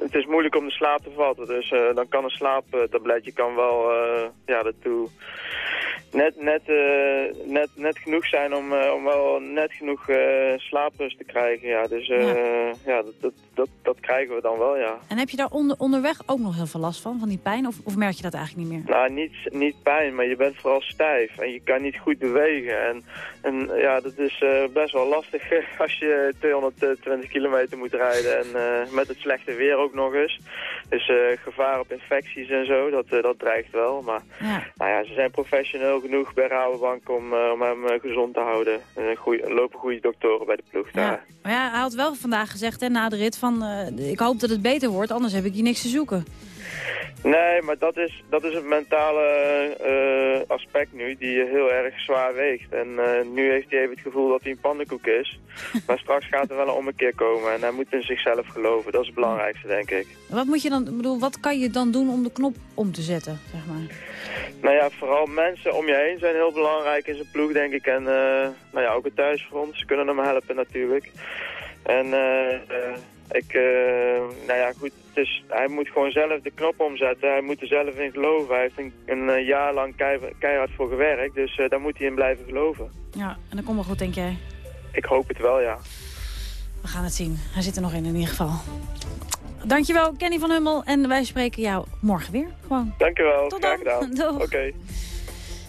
het is moeilijk om de slaap te vatten. Dus eh, dan kan een slaaptabletje kan wel uh, ja, daartoe net, net, uh, net, net genoeg zijn om, uh, om wel net genoeg uh, slaaprust te krijgen. Ja, dus ja. ja dat, dat, dat, dat, krijgen we dan wel, ja. En heb je daar onder, onderweg ook nog heel veel last van, van die pijn? Of, of merk je dat eigenlijk niet meer? Nou, niet, niet pijn, maar je bent vooral stijf en je kan niet goed bewegen. En, en ja, dat is best wel lastig als je 220 kilometer moet rijden en met het slechte weer ook nog eens. Dus gevaar op infecties en zo, dat, dat dreigt wel. Maar ja. Nou ja, ze zijn professioneel genoeg bij Rabobank om, uh, om hem uh, gezond te houden. En goeie, lopen goede doktoren bij de ploeg daar. Ja. Maar ja, hij had wel vandaag gezegd hè, na de rit van... Uh, ik hoop dat het beter wordt, anders heb ik hier niks te zoeken. Nee, maar dat is, dat is het mentale aspect nu die heel erg zwaar weegt. En nu heeft hij even het gevoel dat hij een pannenkoek is. maar straks gaat er wel een ommekeer komen en hij moet in zichzelf geloven. Dat is het belangrijkste, denk ik. Wat moet je dan, bedoel, wat kan je dan doen om de knop om te zetten, zeg maar? Nou ja, vooral mensen om je heen zijn heel belangrijk in zijn ploeg, denk ik. En uh, nou ja, ook het thuisfront. Ze kunnen hem helpen natuurlijk. En uh, ik, nou ja, goed, dus hij moet gewoon zelf de knop omzetten. Hij moet er zelf in geloven. Hij heeft een, een jaar lang keihard voor gewerkt, dus daar moet hij in blijven geloven. Ja, en dat komt wel goed, denk jij? Ik hoop het wel, ja. We gaan het zien. Hij zit er nog in, in ieder geval. Dankjewel, Kenny van Hummel. En wij spreken jou morgen weer. Gewoon. Dankjewel. Tot dan. dan. Oké. Okay.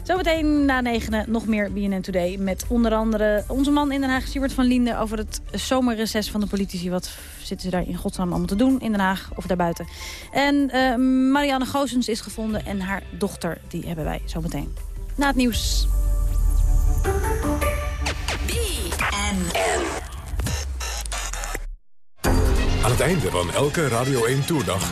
Zometeen na negenen nog meer BNN Today. Met onder andere onze man in Den Haag, Stuart van Linden... over het zomerreces van de politici. Wat zitten ze daar in godsnaam allemaal te doen in Den Haag of daarbuiten. En uh, Marianne Goosens is gevonden en haar dochter, die hebben wij zometeen. Na het nieuws. BNN. Aan het einde van elke Radio 1 Toerdag...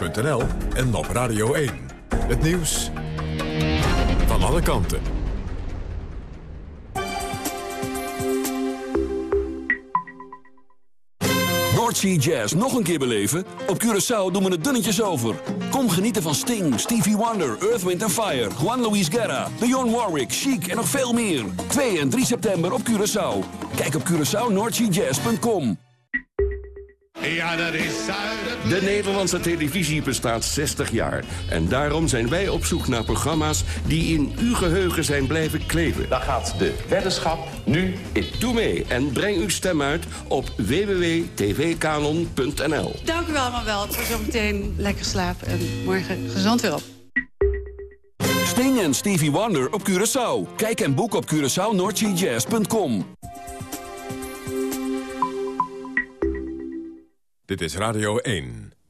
nos.nl en op Radio 1. Het nieuws van alle kanten. North Jazz nog een keer beleven? Op Curaçao doen we het dunnetjes over. Kom genieten van Sting, Stevie Wonder, Earth, Wind Fire... Juan Luis Guerra, Dionne Warwick, Chic en nog veel meer. 2 en 3 september op Curaçao. Kijk op CuraçaoNordSeaJazz.com. Ja, dat is De Nederlandse televisie bestaat 60 jaar. En daarom zijn wij op zoek naar programma's die in uw geheugen zijn blijven kleven. Daar gaat de weddenschap nu in. Doe mee en breng uw stem uit op www.tvkanon.nl. Dank u wel allemaal wel. Het was zo meteen lekker slapen en morgen gezond weer op. Sting en Stevie Wonder op Curaçao. Kijk en boek op CuraçaoNordGJazz.com. Dit is Radio 1.